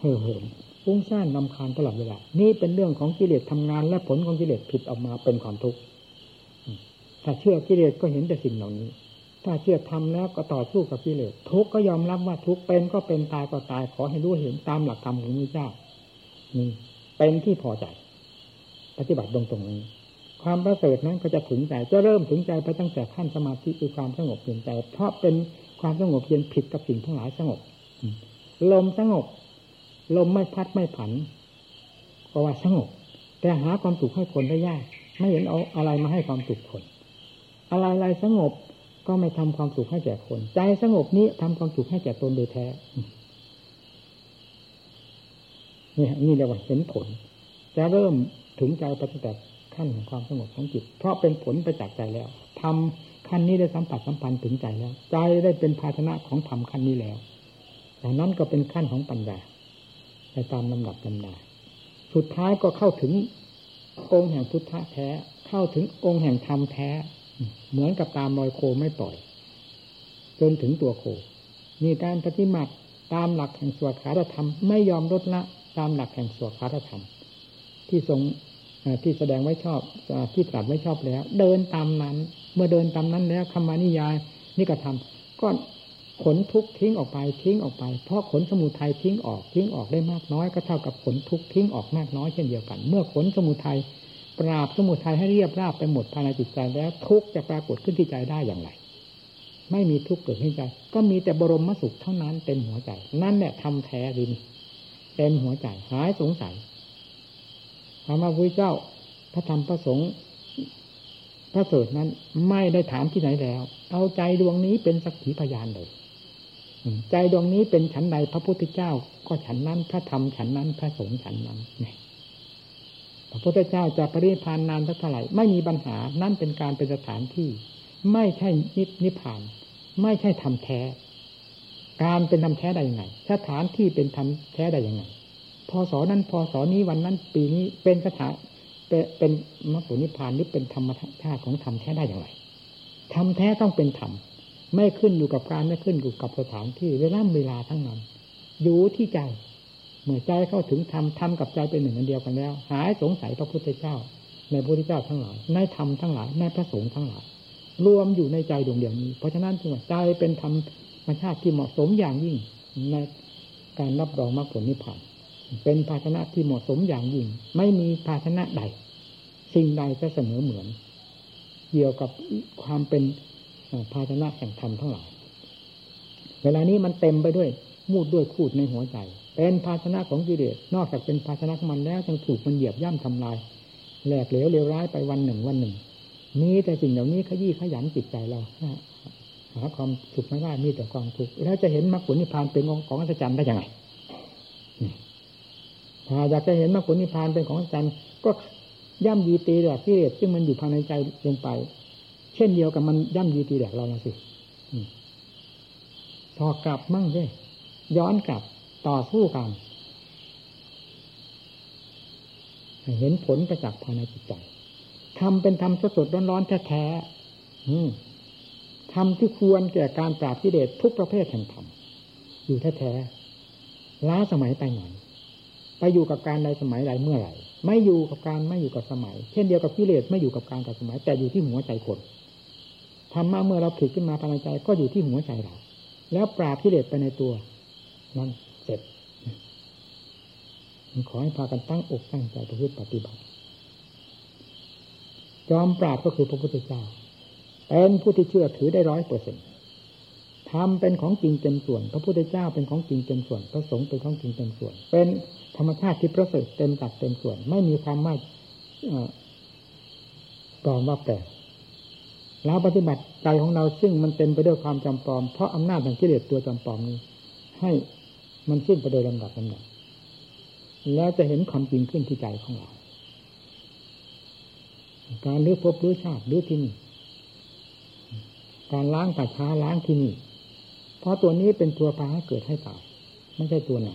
Speaker 1: เห่อเหิมฟุ้งซ่านนำคาญตลอดเวลานี่เป็นเรื่องของกิเลสทำงาน และผลของกิเลสผิดออกมาเป็นความทุกข์ถ้าเชื่อกิเลสก็เห็นแต่สิ่งเหล่านี้ ถ้าเชื่อทำแล้วก็ต่อสู้กับกิเลสทุกข์ก็ยอมรับว่าทุกข์เป็นก็เป็นตายก็ตายขอให้รู้เห็นตามหลักธรรมของพระเจ้านี่เป็นที่พอใจ ปฏิบัติตรงตรงนี้ ความประเสริฐนั้นก็จะถึงใจจะเริ่มถึงใจไปตั้งแต่ขั้นสมาธิคือความสงบเย็นใจ เพราะเป็นความสงบเย็นผิดกับสิ่งทั้งหลายสงบลมสงบ ลมไม่พัดไม่ผันก็ว่าสงบ แต่หาความสุขให้คนได้ยาก ไม่เห็นเอาอะไรมาให้ความสุขคน อะไรอะไรสงบก็ไม่ทำความสุขให้แก่คน ใจสงบนี้ทำความสุขให้แก่ตนโดยแท้นี่นี่เรียกว่าเห็นผล จะเริ่มถึงใจปฏิบัติ ขั้นของความสงบของจิต เพราะเป็นผลไปจากใจแล้วทำขั้นนี้ได้สัมผัสสัมพันธ์ถึงใจแล้ว ใจได้เป็นภาชนะของธรรมขั้นนี้แล้วดังนั้นก็เป็นขั้นของปัญญาไปตามลำดับลำดาสุดท้ายก็เข้าถึงองค์แห่งพุทธะแท้ เข้าถึงองค์แห่งธรรมแท้ เหมือนกับตามรอยโคไม่ปล่อย จนถึงตัวโค มีการปฏิบัติตามหลักแห่งสวดคาธรรมไม่ยอมลดละตามหลักแห่งสวดคาธรรม ที่ทรง ที่แสดงไว้ชอบที่ตรัสไว้ชอบแล้ว เดินตามนั้น เมื่อเดินตามนั้นแล้วคำมานิยายนี่กระทำก็ขนทุกทิ้งออกไปทิ้งออกไป เพราะขนสมุทัยทิ้งออกทิ้งออกได้มากน้อยก็เท่ากับขนทุกทิ้งออกมากน้อยเช่นเดียวกัน เมื่อขนสมุทัยปราบสมุทัยให้เรียบราบไปหมดภายในจิตใจแล้วทุกจะปรากฏขึ้นที่ใจได้อย่างไร ไม่มีทุกเกิดขึ้นใจ ก็มีแต่บรมมสุขเท่านั้นเต็มหัวใจ นั่นแหละทำแท้ดินเต็มหัวใจหายสงสัย คำว่าพระเจ้า พระธรรมพระสงฆ์พระเสดนั้นไม่ได้ถามที่ไหนแล้ว เอาใจดวงนี้เป็นสักขีพยานเลยใจดวงนี้เป็นฉันใดพระพุทธเจ้า ก็ฉันนั้น พระธรรมฉันนั้น พระสงฆ์ฉันนั้นเนี่ยพระพุทธเจ้าจะปริพานนานสักเท่าไหร่ไม่มีปัญหานั่นเป็นการเป็นสถานที่ ไม่ใช่นิพนิพาน ไม่ใช่ทำแท้ การเป็นทำแท้ได้ยังไงสถานที่เป็นทำแท้ได้ยังไง พศนั้นพศนี้วันนั้น ปีนี้เป็นสถาเป็นมรรคผลนิพพานหรือเป็นธรรมชาติของธรรมแท้ได้อย่างไรธรรมแท้ต้องเป็นธรรมไม่ขึ้นอยู่กับการไม่ขึ้นอยู่กับสถานที่เวลาเวลาทั้งนั้น อยู่ที่ใจเมื่อใจเข้าถึงธรรมธรรมกับใจเป็นหนึ่งอันเดียวกันแล้ว หายสงสัยพระพุทธเจ้า ในพระพุทธเจ้าทั้งหลายในธรรมทั้งหลายในพระสงฆ์ทั้งหลายรวมอยู่ในใจดวงเดียวนี้ เพราะฉะนั้นจึงว่าใจเป็นธรรมชาติที่เหมาะสมอย่างยิ่งในการรับรองมรรคผลนิพพาน เป็นภาชนะที่เหมาะสมอย่างยิ่ง ไม่มีภาชนะใด สิ่งใดจะเสมอเหมือน เกี่ยวกับความเป็นภาชนะแห่งธรรมทั้งหลาย เวลานี้มันเต็มไปด้วย มูดด้วยคูดในหัวใจ เป็นภาชนะของกิเลสนอกจากเป็นภาชนะของมันแล้วยังถูกมันเหยียบย่ำทำลายแหลกเหลวเลวร้ายไปวันหนึ่งวันหนึ่งมีแต่สิ่งเหล่านี้ขยี้ขยันจิตใจเราหาความสุขไม่ได้มีแต่ความทุกข์แล้วจะเห็นมรรคผลนิพพานเป็นของของอัศจรรย์ได้ยังไง ถ้าอยากจะเห็นมรรคผลนิพพานเป็นของอัศจรรย์ก็ย่ำยีตีแบบกิเลสซึ่งมันอยู่ภายในใจลงไป เช่นเดียวกับมันย่ำยีตีแดกเราละสิพอกลับมั่งด้ย้อนกลับต่อสู้กันเห็นผลประจักษ์ภายในจิตใจทำเป็นทำสดสดร้อนๆแท้ๆทำที่ควรแก่การปราบกิเลสทุกประเภทแห่งธรรมอยู่แท้ๆล้าสมัยไปหน่อย ไปอยู่กับการใดสมัยใดเมื่อไหร่ไม่อยู่กับการไม่อยู่กับสมัย เช่นเดียวกับกิเลสไม่อยู่กับการกับสมัย แต่อยู่ที่หัวใจคนธรรมะเมื่อเราผลิตขึ้นมาภายในใจก็อยู่ที่หัวใจเรา แล้วปราบกิเลสไปในตัวนั่นเสร็จขอให้พากันตั้งอกตั้งใจประพฤติปฏิบัติ จอมปราบก็คือพระพุทธเจ้าเป็นผู้ที่เชื่อถือได้ร้อยเปอร์เซ็นต์ทำเป็นของจริงเต็มส่วน พระพุทธเจ้าเป็นของจริงเต็มส่วน พระสงฆ์เป็นของจริงเต็มส่วน เป็น ธรรมชาติที่ประเสริฐเต็มจัดเต็มส่วน ไม่มีความไม่ปลอมว่าแปลกเราปฏิบัติใจของเราซึ่งมันเต็มไปด้วยความจำปลอม เพราะอำนาจแห่งกิเลสตัวจำปลอมนี้ ให้มันสิ้นไปโดยลำดับลำดับแล้วจะเห็นความจริงขึ้นที่ใจของเรา การเลือกพบเลือชาติเลือที่นี่ การล้างตัดช้าล้างที่นี่ เพราะตัวนี้เป็นตัวพาให้เกิดให้ตายไม่ใช่ตัวไหน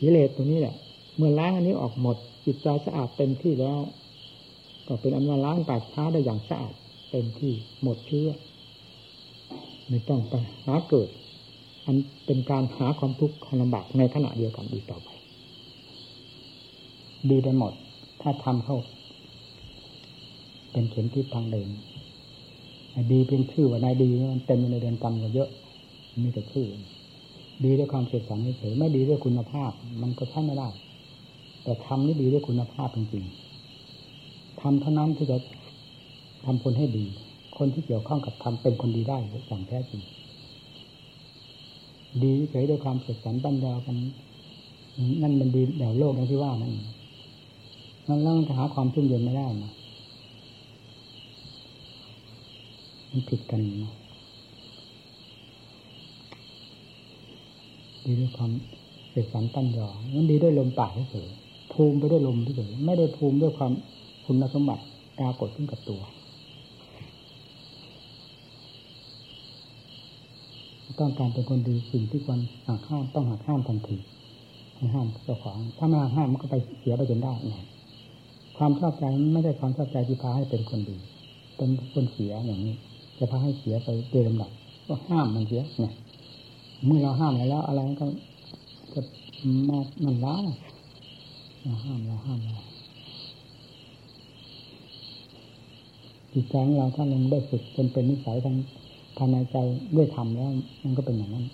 Speaker 1: กิเลสตัวนี้แหละ เมื่อล้างอันนี้ออกหมด จิตใจสะอาดเต็มที่แล้ว ก็เป็นอันว่าล้างตัดช้าได้อย่างสะอาดเต็มที่หมดเชื้อไม่ต้องไปหาเกิด อันเป็นการหาความทุกข์ความลำบากในขณะเดียวกันอีกต่อไป ดีไปหมด ถ้าทำเข้า เป็นเข็มทิศทางเดินดีเป็นชื่อว่านายดีมันเต็มในเดือนจำกันเยอะมีแต่ชื่อ ดีด้วยความเสียสังเฉยไม่ดีด้วยคุณภาพ มันก็ใช่ไม่ได้ แต่ทำนี่ดีด้วยคุณภาพจริงๆทำเท่านั้นที่จะทำคนให้ดี คนที่เกี่ยวข้องกับทำเป็นคนดีได้อย่างแท้จริง ดีเฉยด้วยความเสดสันบัญญากันนั่นมันดีแบบโลกอย่างที่ว่านั่นนั่นแล้วมันจะหาความชุ่มเย็นไม่ได้นะมันผิดกันนะ ดีด้วยความเสดสันตั้นยอมันดีด้วยลมปากเฉยภูมิไปด้วยลมเฉยไม่ได้ภูมิด้วยความคุณสมบัติปรากฏขึ้นกับตัว ต้องการเป็นคนดีสิ่งที่ควรหักห้ามต้องหักห้ามทันทีห้ห้ามเจ้าของ ถ้าไม่ห้ามมันก็ไปเสียไปจนได้ไงความชอบใจไม่ได้ความชอบใจที่พาให้เป็นคนดี เป็นคนเสียอย่างนี้ จะพาให้เสียไปโดยลำดับก็ห้ามมันเสียไง เมื่อเราห้ามแล้ว อะไรก็จะมามันล้าเราห้ามเราห้ามเราจิตใจของเราถ้าลงได้ฝึกจนเป็นนิสัยทั้งภายในใจด้วยธรรมแล้ว มันก็เป็นอย่างนั้น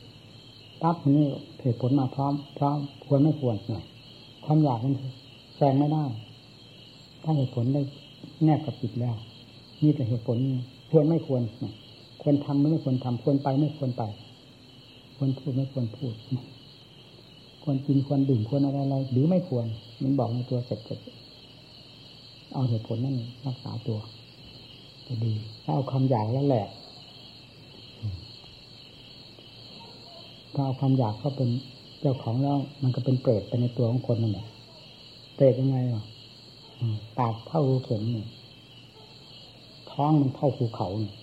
Speaker 1: ปั๊บนี่เหตุผลมาพร้อมพร้อมควรไม่ควรหน่อยความอยากมันแซงไม่ได้ ถ้าเหตุผลได้แนบกับจิตแล้วนี่แต่เหตุผลควรไม่ควรควรทำไม่ควรทำควรไปไม่ควรไป ควรพูดไม่ควรพูด ควรกินควรดื่มควรอะไรอะไรหรือไม่ควร มันบอกในตัวเสร็จเสร็จเอาเหตุผลนั่นรักษาตัวจะดีถ้าเอาคำอยากแล้วแหละถ้าเอาความอยากเขาเป็นเจ้าของแล้ว มันก็เป็นเปรตไปในตัวของคนนั่นแหละเปรตยังไงอะปากเท่ารูเข็มนี่ท้องมันเท่าภูเขาเนี่ย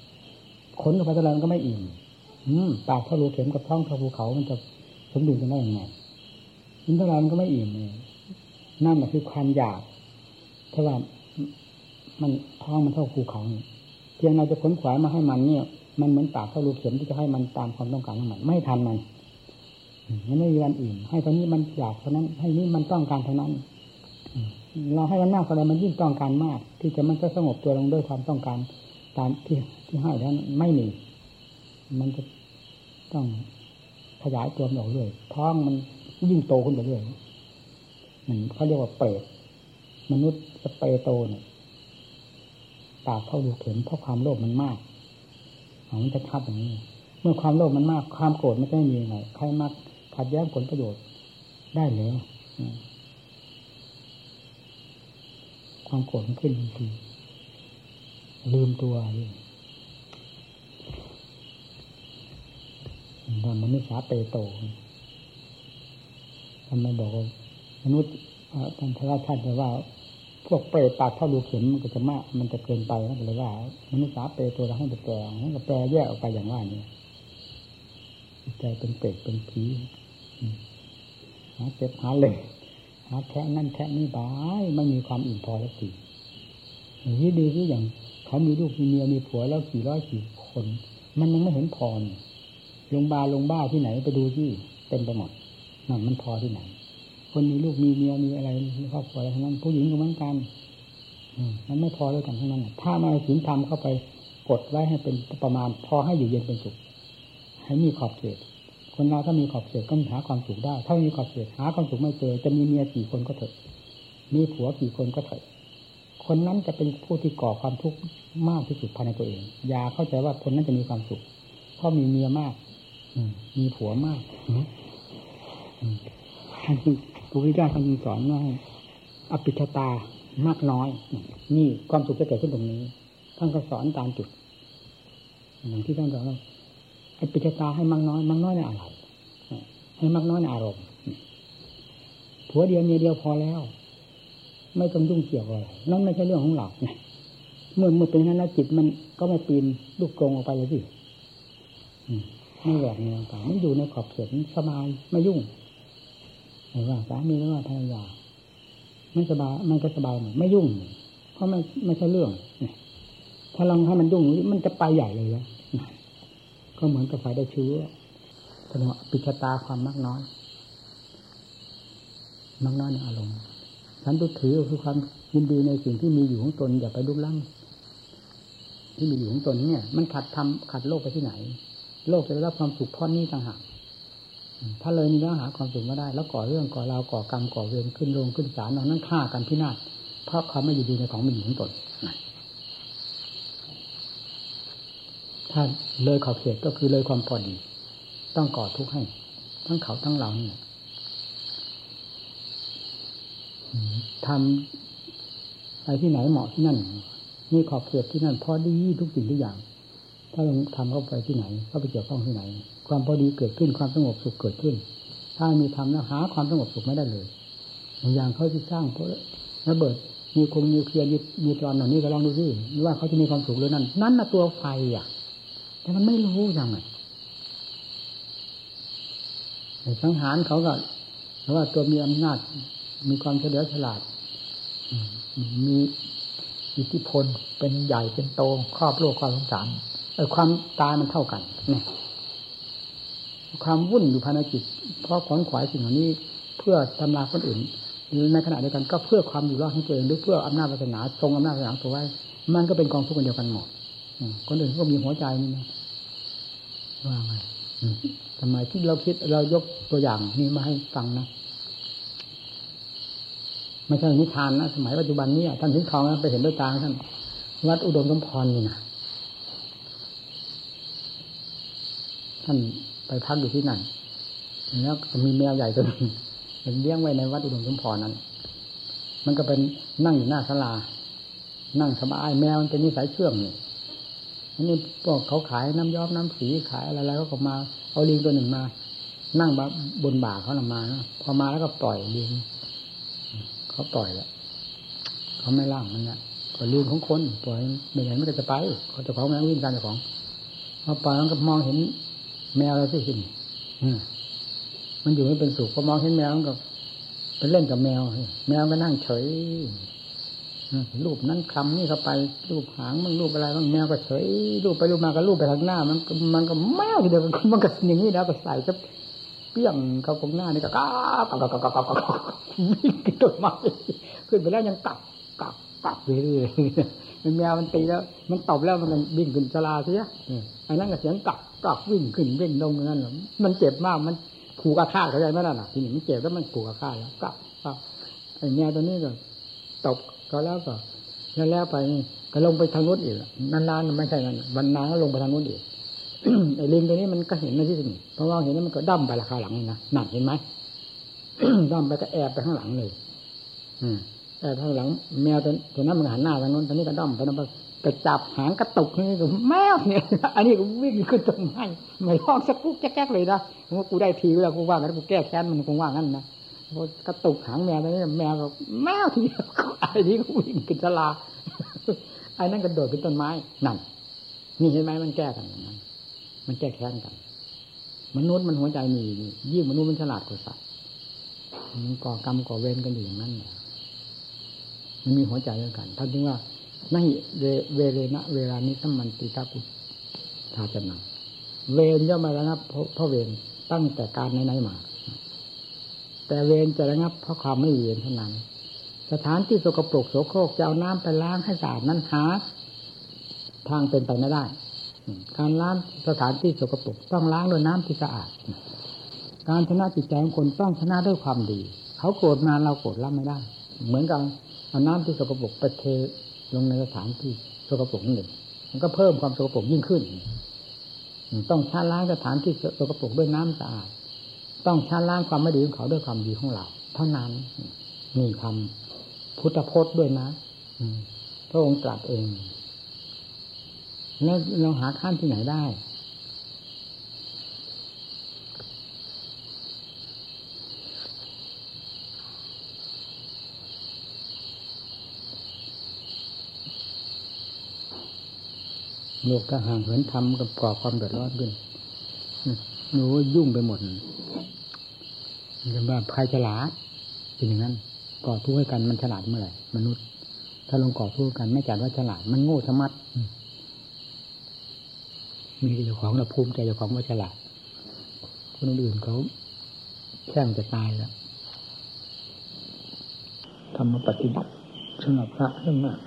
Speaker 1: ขนกับไปเท่าไรมันก็ไม่อิ่ม ปากเท่ารูเข็มกับท้องเท่าภูเขา มันจะสมดุลกันได้ยังไงกินเท่าไรมันก็ไม่อิ่มเลยนั่นแหละคือความอยากถ้าว่ามันท้องมันเท่าภูเขาเพียงเราจะขนขวายมาให้มันเนี่ย มันเหมือนปากเท่ารูเข็มที่จะให้มันตามความต้องการของมัน ไม่ทันมันมันไม่มีวันอิ่มให้เท่านี้มันอยากเท่านั้น ให้นี้มันต้องการเท่านั้นเราให้มันมากเท่าไรมันยิ่งต้องการมาก ที่จะมันจะสงบตัวลงด้วยความต้องการตามที่ที่ให้แล้วไม่มี มันจะต้องขยายตัวออกเรื่อยท้องมันยิ่งโตขึ้นไปเรื่อยมันเขาเรียกว่าเปรตมนุษย์สเปโตเนี่ยปากเข้าดูเข็มเพราะความโลภมันมากมันจะทับอย่างนี้ เมื่อความโลภมันมาก ความโกรธไม่ได้มีไงใครมาขัดแย้งผลประโยชน์ได้แล้วความโกรธมันขึ้นทันทีลืมตัวอยู่ ตอนมนุษย์สาเปโตทำไมบอกว่ามนุษย์ท่านพระราชาจะว่า พวกเปรตปากเท่าดูเข็มมันก็จะมาก มันจะเกินไปก็เลยว่า มนุษย์สาเปโตเราให้แต่แปลให้แปลแยกออกไปอย่างว่านี่ใจเป็นเปรตเป็นผีหาเจ็บหาเลยหาแทะนั่นแทะนี่บายไม่มีความอิ่มพอแล้วสิอย่างนี้ดีที่อย่าง เขามีลูกมีเมียมีผัวแล้วกี่ร้อยกี่คน มันยังไม่เห็นพอนี่ ลงบาลงบ้าที่ไหนไปดูที่เต็มไปหมดนั่นมันพอที่ไหน คนมีลูกมีเมียมีอะไรมีครอบครัวอะไรทั้งนั้นผู้หญิงก็เหมือนกันมันไม่พอด้วยกันทั้งนั้นถ้ามาศีลธรรมเข้าไปกดไว้ให้เป็นประมาณ พอให้อยู่เย็นเป็นสุข ให้มีขอบเขตคนเราถ้ามีขอบเขตก็หาความสุขได้ ถ้ามีขอบเขตหาความสุขไม่เจอ จะมีเมียกี่คนก็เถอะ มีผัวกี่คนก็เถอะ คนนั้นจะเป็นผู้ที่ก่อความทุกข์มากที่สุดภายในตัวเอง อย่าเข้าใจว่าคนนั้นจะมีความสุขเพราะมีเมียมาก มีผัวมากท่านพระพุทธเจ้าท่านสอนว่าอภิชตามากน้อย นี่ความสุขจะเกิดขึ้นตรงนี้ ท่านก็สอนตามจุดอย่างที่ท่านบอกว่าอภิชตาให้มากน้อยมากน้อยในอะไรให้มากน้อยในอารมณ์ผัวเดียวเมียเดียวพอแล้ว ไม่ต้องยุ่งเกี่ยวอะไรนั่นไม่ใช่เรื่องของเราไงเมื่อเมื่อเป็นนั้นแล้วจิตมันก็ไม่ปีนลูกกรงออกไปเลยสิ ไม่แหวกแนต่างไม่อยู่ในขอบเขตสบายไม่ยุ่งไม่ว่าสามีไม่ว่าภรรยาไม่สบายมันก็สบายหมดไม่ยุ่ง เพราะไม่ไม่ใช่เรื่องถ้าลองให้มันยุ่งมันจะไปใหญ่เลยแล้วก็เหมือนกับไฟได้เชื้อแสดงปิชตาความมากน้อยมากน้อยในอารมณ์ฉันตุถือคือความยินดีในสิ่งที่มีอยู่ของตนอย่าไปลุกล้ำที่มีอยู่ของตนเนี่ย มันขัดทำขัดโลกไปที่ไหน โลกจะได้รับความสุขเพราะนี้ต่างหากถ้าเลยมีแล้วหาความสุขไม่ได้ แล้วก่อเรื่องก่อราวก่อกรรมก่อเวรขึ้นลงขึ้นศาลนั้นฆ่ากันพินาศเพราะเขาไม่ยู่ดีในของมีอยู่ของตนถ้าเลยขอบเขตก็คือเลยความพอดี ต้องก่อทุกข์ให้ ทั้งเขาทั้งเราเนี่ยทำไปที่ไหนเหมาะที่นั่น มีขอบเขตที่นั่นพอดีทุกสิ่งทุกอย่าง ถ้าลงทำเข้าไปที่ไหนเข้าไปเกี่ยวข้องที่ไหน ความพอดีเกิดขึ้นความสงบสุขเกิดขึ้น ถ้ามีทำแล้วหาความสงบสุขไม่ได้เลยอย่างเขาที่สร้างเพราะระเบิดมีคงมีเคลียร์มีตอนเหล่านี้ก็ลองดูสิว่าเขาจะมีความสุขหรือนั่นนั่นนะตัวไฟอะ แต่มันไม่รู้ยังไงสังหารเขาก็เพราะว่าตัวมีอำนาจ มีความเฉลียวฉลาด มีอิทธิพลเป็นใหญ่เป็นโตครอบโลกความสงสาร ความตายมันเท่ากันเนี่ยความวุ่นอยู่ภายในจิต เพราะขวนขวายสิ่งเหล่านี้ เพื่อทำลายคนอื่น ในขณะเดียวกันก็เพื่อความอยู่รอดของตัวเองหรือเพื่ออำนาจศาสนาทรงอำนาจศาสนาตัวไว้ มันก็เป็นกองทุกข์กันเดียวกันหมดคนอื่นก็มีหัวใจนี่นะว่าไงทำไมที่เราคิดเรายกตัวอย่างนี้มาให้ฟังนะไม่ใช่นิทานนะสมัยปัจจุบันนี้ท่านถึงทองนะไปเห็นด้วยตาท่านวัดอุดมสมพรนี่นะ ท่านไปพักอยู่ที่นั่นแล้วมีแมวใหญ่ตัวนึงเป็นเลี้ยงไว้ในวัดอุดมสมพรนั้น มันก็เป็นนั่งอยู่หน้าศาลา นั่งสบายแมวมันเป็นนิสัยเชื่องนี่อันนี้พวกเขาขายน้ำย้อมน้ำสีขายอะไรๆก็มา เอาลิงตัวหนึ่งมา นั่งบนบ่าเขาลงมาพอมาแล้วก็ปล่อยลิงเขาปล่อยแล้วเขาไม่ล่างมันเนี่ยก็ลิงของคนปล่อยไม่เห็นมันก็จะไปเขาจะของแมววิ่งการเจ้าของพอปล่อยมันก็มองเห็น แมวแล้วที่สิมันอยู่ไม่เป็นสุขพอมองเห็นแมวมันก็ไปเล่นกับแมว แมวก็นั่งเฉยรูปนั้นคำนี่เข้าไป รูปหางมันรูปอะไรบ้างแมวก็เฉยรูปไปรูปมาก็รูปไปทางหน้า มันมันก็แมวทีเดียวมันก็อย่างนี้แล้วก็ใส่จะเปี้ยงเข้าตรงหน้านี่ก็ก้าวก้าวก้าวก้าวก้าวก้าววิ่งต้นไม้ขึ้นไปแล้วยังกักกักกักเรื่อยๆแมวมันตีแล้ว มันตบแล้วมันวิ่งขึ้นชลาเสียไอ้นั่นก็เสียงกัก กักวิ่งขึ้นวิ่งลงนั่นหรอมันเจ็บมากมันผูกอาฆาตเขาใจไหมล่ะทีนี้มันเจ็บแล้วมันผูกอาฆาตแล้วกักไอ้แมวตัวนี้ก็ตบก็แล้วก็แล้วแล้วไปก็ลงไปทางนู้นอีกนานๆไม่ใช่นั่นวันนานก็ลงไปทางนู้นอีกไอ้ลิงตัวนี้มันก็เห็นในที่นี่เพราะว่าเห็นแล้วมันก็ดั้มไปราคาหลังนี่นะหนักเห็นไหมดั้มไปก็แอบไปข้างหลังเลย อืมแอบข้างหลัง แมวตัวนั้นมันหันหน้าทางนู้นตอนนี้ก็ดั้มไปนั้น ไปจับหางกระตุกนี่ก็แมวเนี่ยอันนี้ก็วิ่งขึ้นต้นไม้ไม่ร้องสักกุ๊กแก๊กเลยนะว่ากูได้ทีแล้วกูว่างั้นกูแก้แค้นมันคงว่างั้นนะกระตุกหางแมวตอนนี้แมวก็แมวทีไอ้นี้ก็วิ่งขึ้นชลาไอ้นั่นกระโดดขึ้นต้นไม้นั่นนี่เห็นไหมมันแก้กันอย่างนั้นมันแก้แค้นกัน มนุษย์มันหัวใจมียิ่งมนุษย์มันฉลาดกว่าสัตว์มันก่อกรรมก่อเวรกันอยู่อย่างนั้นแหละมันมีหัวใจด้วยกันท่านถึงว่า ไม่เวเรนะเวลานี้ถ้ามันติตาปุทาจนะเวรย่อมมาแล้วนะเพราะเวรตั้งแต่การไหนๆมา แต่เวรจะระงับเพราะความไม่เวรเท่านั้น สถานที่สกปรกโสโครกจะเอาน้ำไปล้างให้สะอาดนั้นหา ทางเป็นไปไม่ได้ การล้างสถานที่สกปรกต้องล้างด้วยน้ำที่สะอาด การชนะจิตใจของคนต้องชนะด้วยความดี เขาโกรธมาเราโกรธรับไม่ได้ เหมือนกับเอาน้ำที่สกปรกไปเท ลงในสถานที่สกปรกนั่นเองมันก็เพิ่มความสกปรกยิ่งขึ้น ต้องชาล้างสถานที่สกปรกด้วยน้ำสะอาด ต้องชาล้างความไม่ดีของเขาด้วยความดีของเรา เท่านั้นมีคำพุทธพจน์ด้วยนะพระองค์ตรัสเองแล้วเราหาข้ามที่ไหนได้ โลกก็ห่างเหินทำกับก่อความเดือดร้อนขึ้นหนูยุ่งไปหมดเป็นว่าใครฉลาดเป็นอย่างนั้นก่อทุกข์ให้กันมันฉลาดเมื่อไหร่มนุษย์ ถ้าลงก่อทุกข์กันไม่จัดว่าฉลาด มันโง่สมัดมีเจ้าของเราภูมิใจเจ้าของว่าฉลาด คนอื่นเขาแค่งจะตายแล้วทำมาปฏิบัติสำหรับพระเรื่องมาก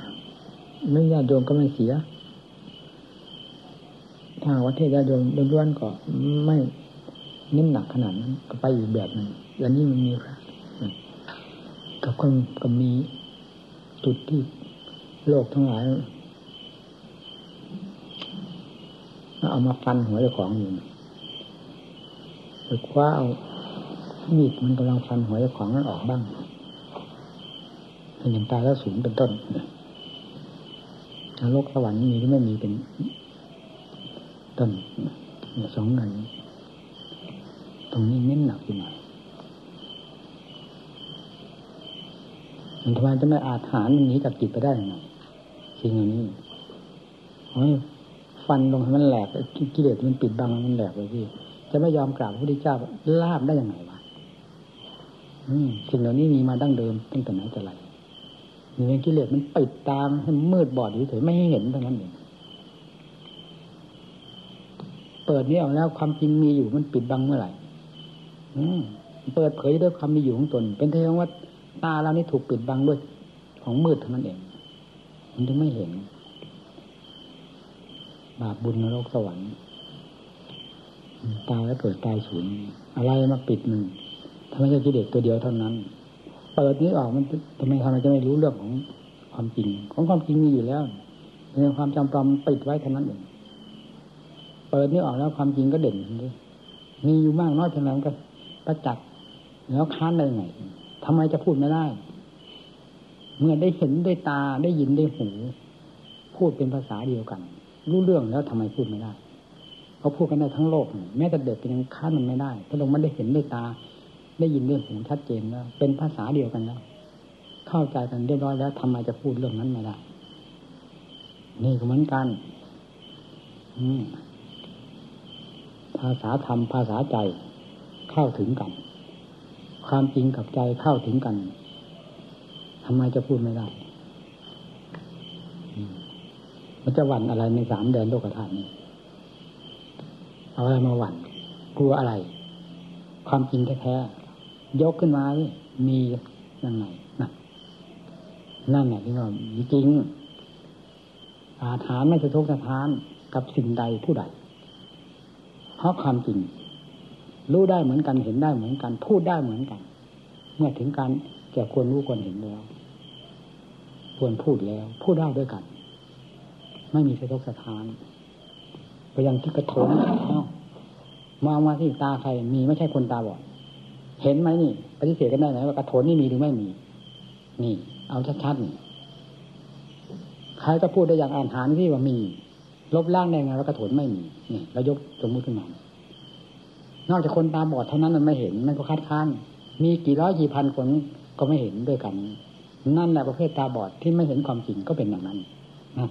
Speaker 1: ไม่ญาติโยมก็ไม่เสีย ถ้าวัดเทศญาโยมล้วนก็ไม่นิ่มหนักขนาดนั้น ก็ไปอีกแบบหนึ่งอย่างนี้มันมีพระกับคนก็มีจุดที่โลกทั้งหลายเอามาฟันหัวเจ้าของอยู่หรือคว้าเอามีดมันกำลังฟันหัวเจ้าของนั้นออกบ้างเป็นอย่างตายแล้วสูงเป็นต้นนรกสวรรค์มีหรือไม่มีเป็น ต้นสองนั้นตรงนี้เน้นหนักอยู่หน่อยมันทำไมจะไม่อาจหารมันหนีจากจิตไปได้ยังไงสิ่งอย่างนี้ฟันลงให้มันแหลกกิเลสมันปิดบังมันแหลกเลยพี่จะไม่ยอมกราบพระพุทธเจ้าลาบได้ยังไงวะสิ่งเหล่านี้มีมาดั้งเดิมตั้งแต่ไหนแต่ไรมีกิเลสมันปิดตามให้มืดบอดอยู่เฉยไม่ให้เห็นเท่านั้นเอง เปิดนี้ออกแล้ว ความจริงมีอยู่มันปิดบังเมื่อไหร่เปิดเผยด้วยความมีอยู่ของตน เป็นเทว่าตาเรานี่ถูกปิดบังด้วย ของมืดเท่านั้นเอง มันถึงไม่เห็น บาปบุญนรกสวรรค์ตายแล้วเกิดตายสูญอะไรมาปิดมันทำไมจะกิเลสตัวเดียวเท่านั้น เปิดนี้ออกมันทำไมทำไมจะไม่รู้เรื่องของความจริง ของความจริงมีอยู่แล้วในความจำปลอมปิดไว้เท่านั้นเอง ปิดนี่ออกแล้วความจริงก็เด่นเลยมีอยู่มากน้อยเท่านั้นก็ประจักษ์แล้วค้านได้ไงทำไมจะพูดไม่ได้ เมื่อได้เห็นด้วยตาได้ยินด้วยหู พูดเป็นภาษาเดียวกัน รู้เรื่องแล้วทำไมพูดไม่ได้เขาพูดกันได้ทั้งโลก แม้แต่เด็กยังค้านมันไม่ได้ถ้าลงมันได้เห็นด้วยตา ได้ยินด้วยหูชัดเจนแล้วเป็นภาษาเดียวกันแล้วเข้าใจกันเรียบร้อยแล้วทำไมจะพูดเรื่องนั้นไม่ได้นี่ก็เหมือนกัน อืม ภาษาธรรมภาษาใจเข้าถึงกัน ความจริงกับใจเข้าถึงกันทำไมจะพูดไม่ได้ มันจะหวั่นอะไรในสามแดนโลกธาตุนี้ เอาอะไรมาหวั่น กลัวอะไร ความจริงแท้ๆยกขึ้นมา มียังไงนั่นนั่นแหละที่ว่าจริงอาถานไม่สะทกสะท้านกับสิ่งใดผู้ใด เพราะความจริง รู้ได้เหมือนกันเห็นได้เหมือนกัน พูดได้เหมือนกัน เมื่อถึงการแก่ควรรู้ควรเห็นแล้ว ควรพูดแล้ว พูดได้ด้วยกัน ไม่มีสะทกสะท้านไปยังที่กระโถนเอ้ามองมาที่ตาใครมีไม่ใช่คนตาบอดเห็นไหมนี่ปฏิเสธกันได้ไหมว่ากระโถนนี่มีหรือไม่มี นี่ เอาชัดๆใครก็พูดได้อย่างอ่านหานที่ว่ามี ลบล้างได้ไงว่ากระโถนไม่มีนี่เรายกสมมุติขึ้นมานอกจากคนตาบอดเท่านั้นมันไม่เห็นมันก็คัดค้านมีกี่ร้อยกี่พันคนก็ไม่เห็นด้วยกัน นั่นแหละประเภทตาบอดที่ไม่เห็นความจริงก็เป็นอย่างนั้นนะ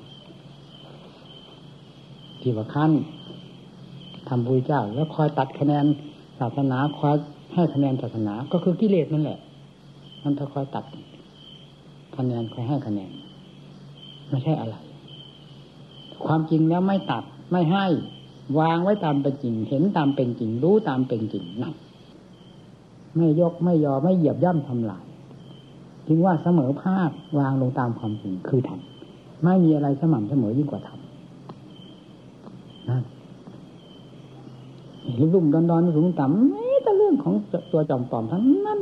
Speaker 1: ที่ว่าขั้นทำบุญเจ้า แล้วคอยตัดคะแนนศาสนาคอยให้คะแนนศาสนาก็คือกิเลสนั่นแหละ มันจะคอยตัดคะแนนคอยให้คะแนนไม่ใช่อะไร ความจริงแล้วไม่ตัดไม่ให้ วางไว้ตามเป็นจริง เห็นตามเป็นจริง รู้ตามเป็นจริงนั่นไม่ยกไม่ยอไม่เหยียบย่ำทำลายจึงว่าเสมอภาควางลงตามความจริงคือธรรมไม่มีอะไรสม่ำเสมอยิ่งกว่าธรรมนะลุ่มดอนดอนสูงต่ำนี่แต่เรื่องของตัวจอมปลอมทั้งนั้น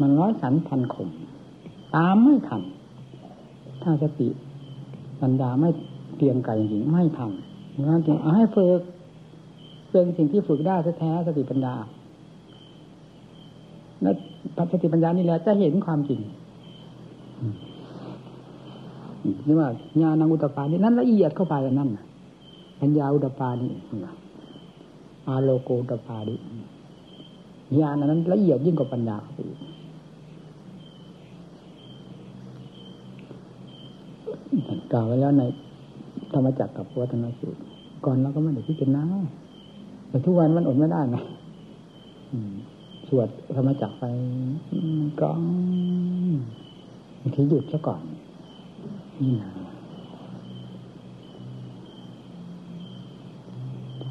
Speaker 1: มันร้อยสันพันขมตามไม่ทันถ้าสติปัญญาไม่ เตรียมกายจริงไม่ทำงั้นจึงเอาให้ฝึกเป็นสิ่งที่ฝึกได้แท้สติปัญญาและสติปัญญานี่แหละจะเห็นความจริงนี่ว่าญาณังอุตปานี่นั้นละเอียดเข้าไปนั่นปัญญาอุตปานี่อาโลโกอุตปาดิญาณนั้น ละเอียดยิ่งกว่าปัญญาอีกกล่าวไว้แล้วใน ธรรมจักรกับวัฒนสูตร ก่อนเราก็ไม่ได้พิจารณาแต่ทุกวันมันอดไม่ได้ไงสวดธรรมจักรไปก้องบางทีหยุดซะก่อนนี่นะ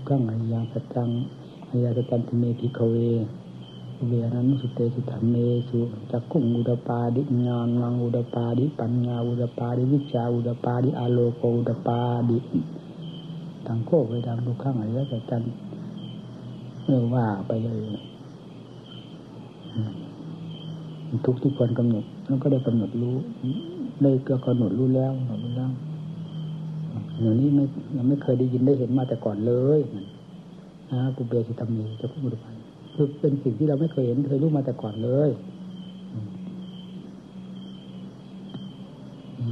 Speaker 1: กังอายาสจังอายาสจันติเมพิคเว เวนันสุเตสุธรรมเมสุจักกุงอุดปาดิญาณังอุดปาดิปัญญาอุดปาดิวิชาอุดปาดิอโลโกอุดปาดิตังโคไปดังทุกข้างอายาสจันเมื่อว่าไปเลยทุกที่ควรกำหนดแล้วก็ได้กำหนดรู้ได้ก็กำหนดรู้แล้วกำหนดรู้แล้วเดี๋ยวนี้ไม่ยังไม่เคยได้ยินได้เห็นมาแต่ก่อนเลยนะปุเบสิธรรมีจะพูดไป คือเป็นสิ่งที่เราไม่เคยเห็นเคยรู้มาแต่ก่อนเลย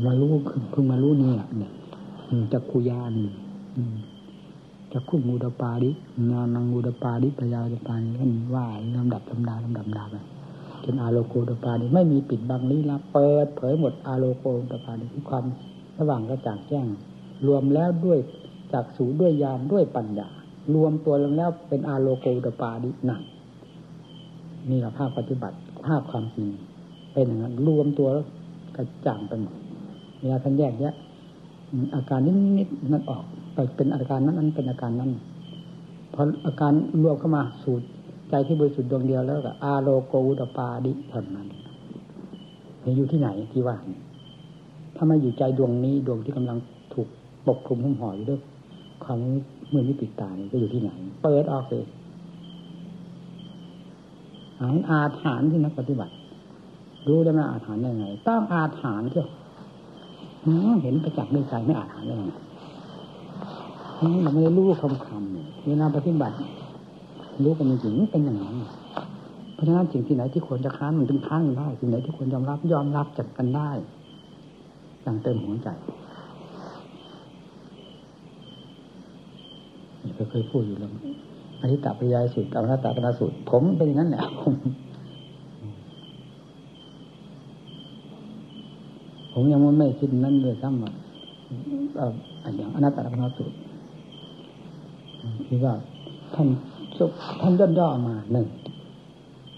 Speaker 1: มารู้เพิ่งมารู้เนี่ยเนี่ยจักคุยานจักคุมูดปาดิงานังมูดปาดิปยาดปาดิท่านว่าลำดับลำดาลำดับดาไปจนอาโลโกดปาดิไม่มีปิดบังนี้ละเปิดเผยหมดอาโลโกดปาดิที่ความระหว่างกระจ่างแจ้ง รวมแล้วด้วยจากสูด้วยยานด้วยปัญญารวมตัวลงแล้วเป็นอาโลโกดปาดินั่น นี่แหละภาคปฏิบัติภาคความจริงเป็นอย่างนั้นรวมตัวกระจ่างไปหมดเวลาท่านแยกแยะอาการนิดๆนั้นออกไปเป็นอาการนั้นนั้นเป็นอาการนั้นพออาการรวมเข้ามาสู่ใจที่บริสุทธิ์ดวงเดียวแล้วก็อาโลโกอุตปาดิเท่านั้นอยู่ที่ไหนที่ว่าถ้าไม่อยู่ใจดวงนี้ดวงที่กำลังถูกปกคลุมหุ้มห่ออยู่ด้วยความมือนิปิดตานี่จะอยู่ที่ไหน เปิดออกเลย อาอาถานที่นักปฏิบัติ รู้ได้ไหมอาถานได้ไง ต้องอาถานเที่ยวเห็นประจักษ์ด้วยใจไม่อาถานได้ไงเราไม่ได้รู้คำคำเวลาปฏิบัติรู้กันจริงเป็นอย่างนั้นพราะฉะนั้นสิ่งที่ไหนที่ควรจะค้านมันถึงค้านกันได้สิ่งไหนที่ควรยอมรับยอมรับจัดกันได้อย่างเต็มหัวใจเคยพูดอยู่แล้ว อธิตาปริยายสุดอนัตตาปนาสุดผมเป็นอย่างนั้นแหละผมยังไม่คิดนั่นเลยซ้ำว่าอย่างอนัตตาปนาสุดคิดว่าท่านท่านย่นย่อมาหนึ่ง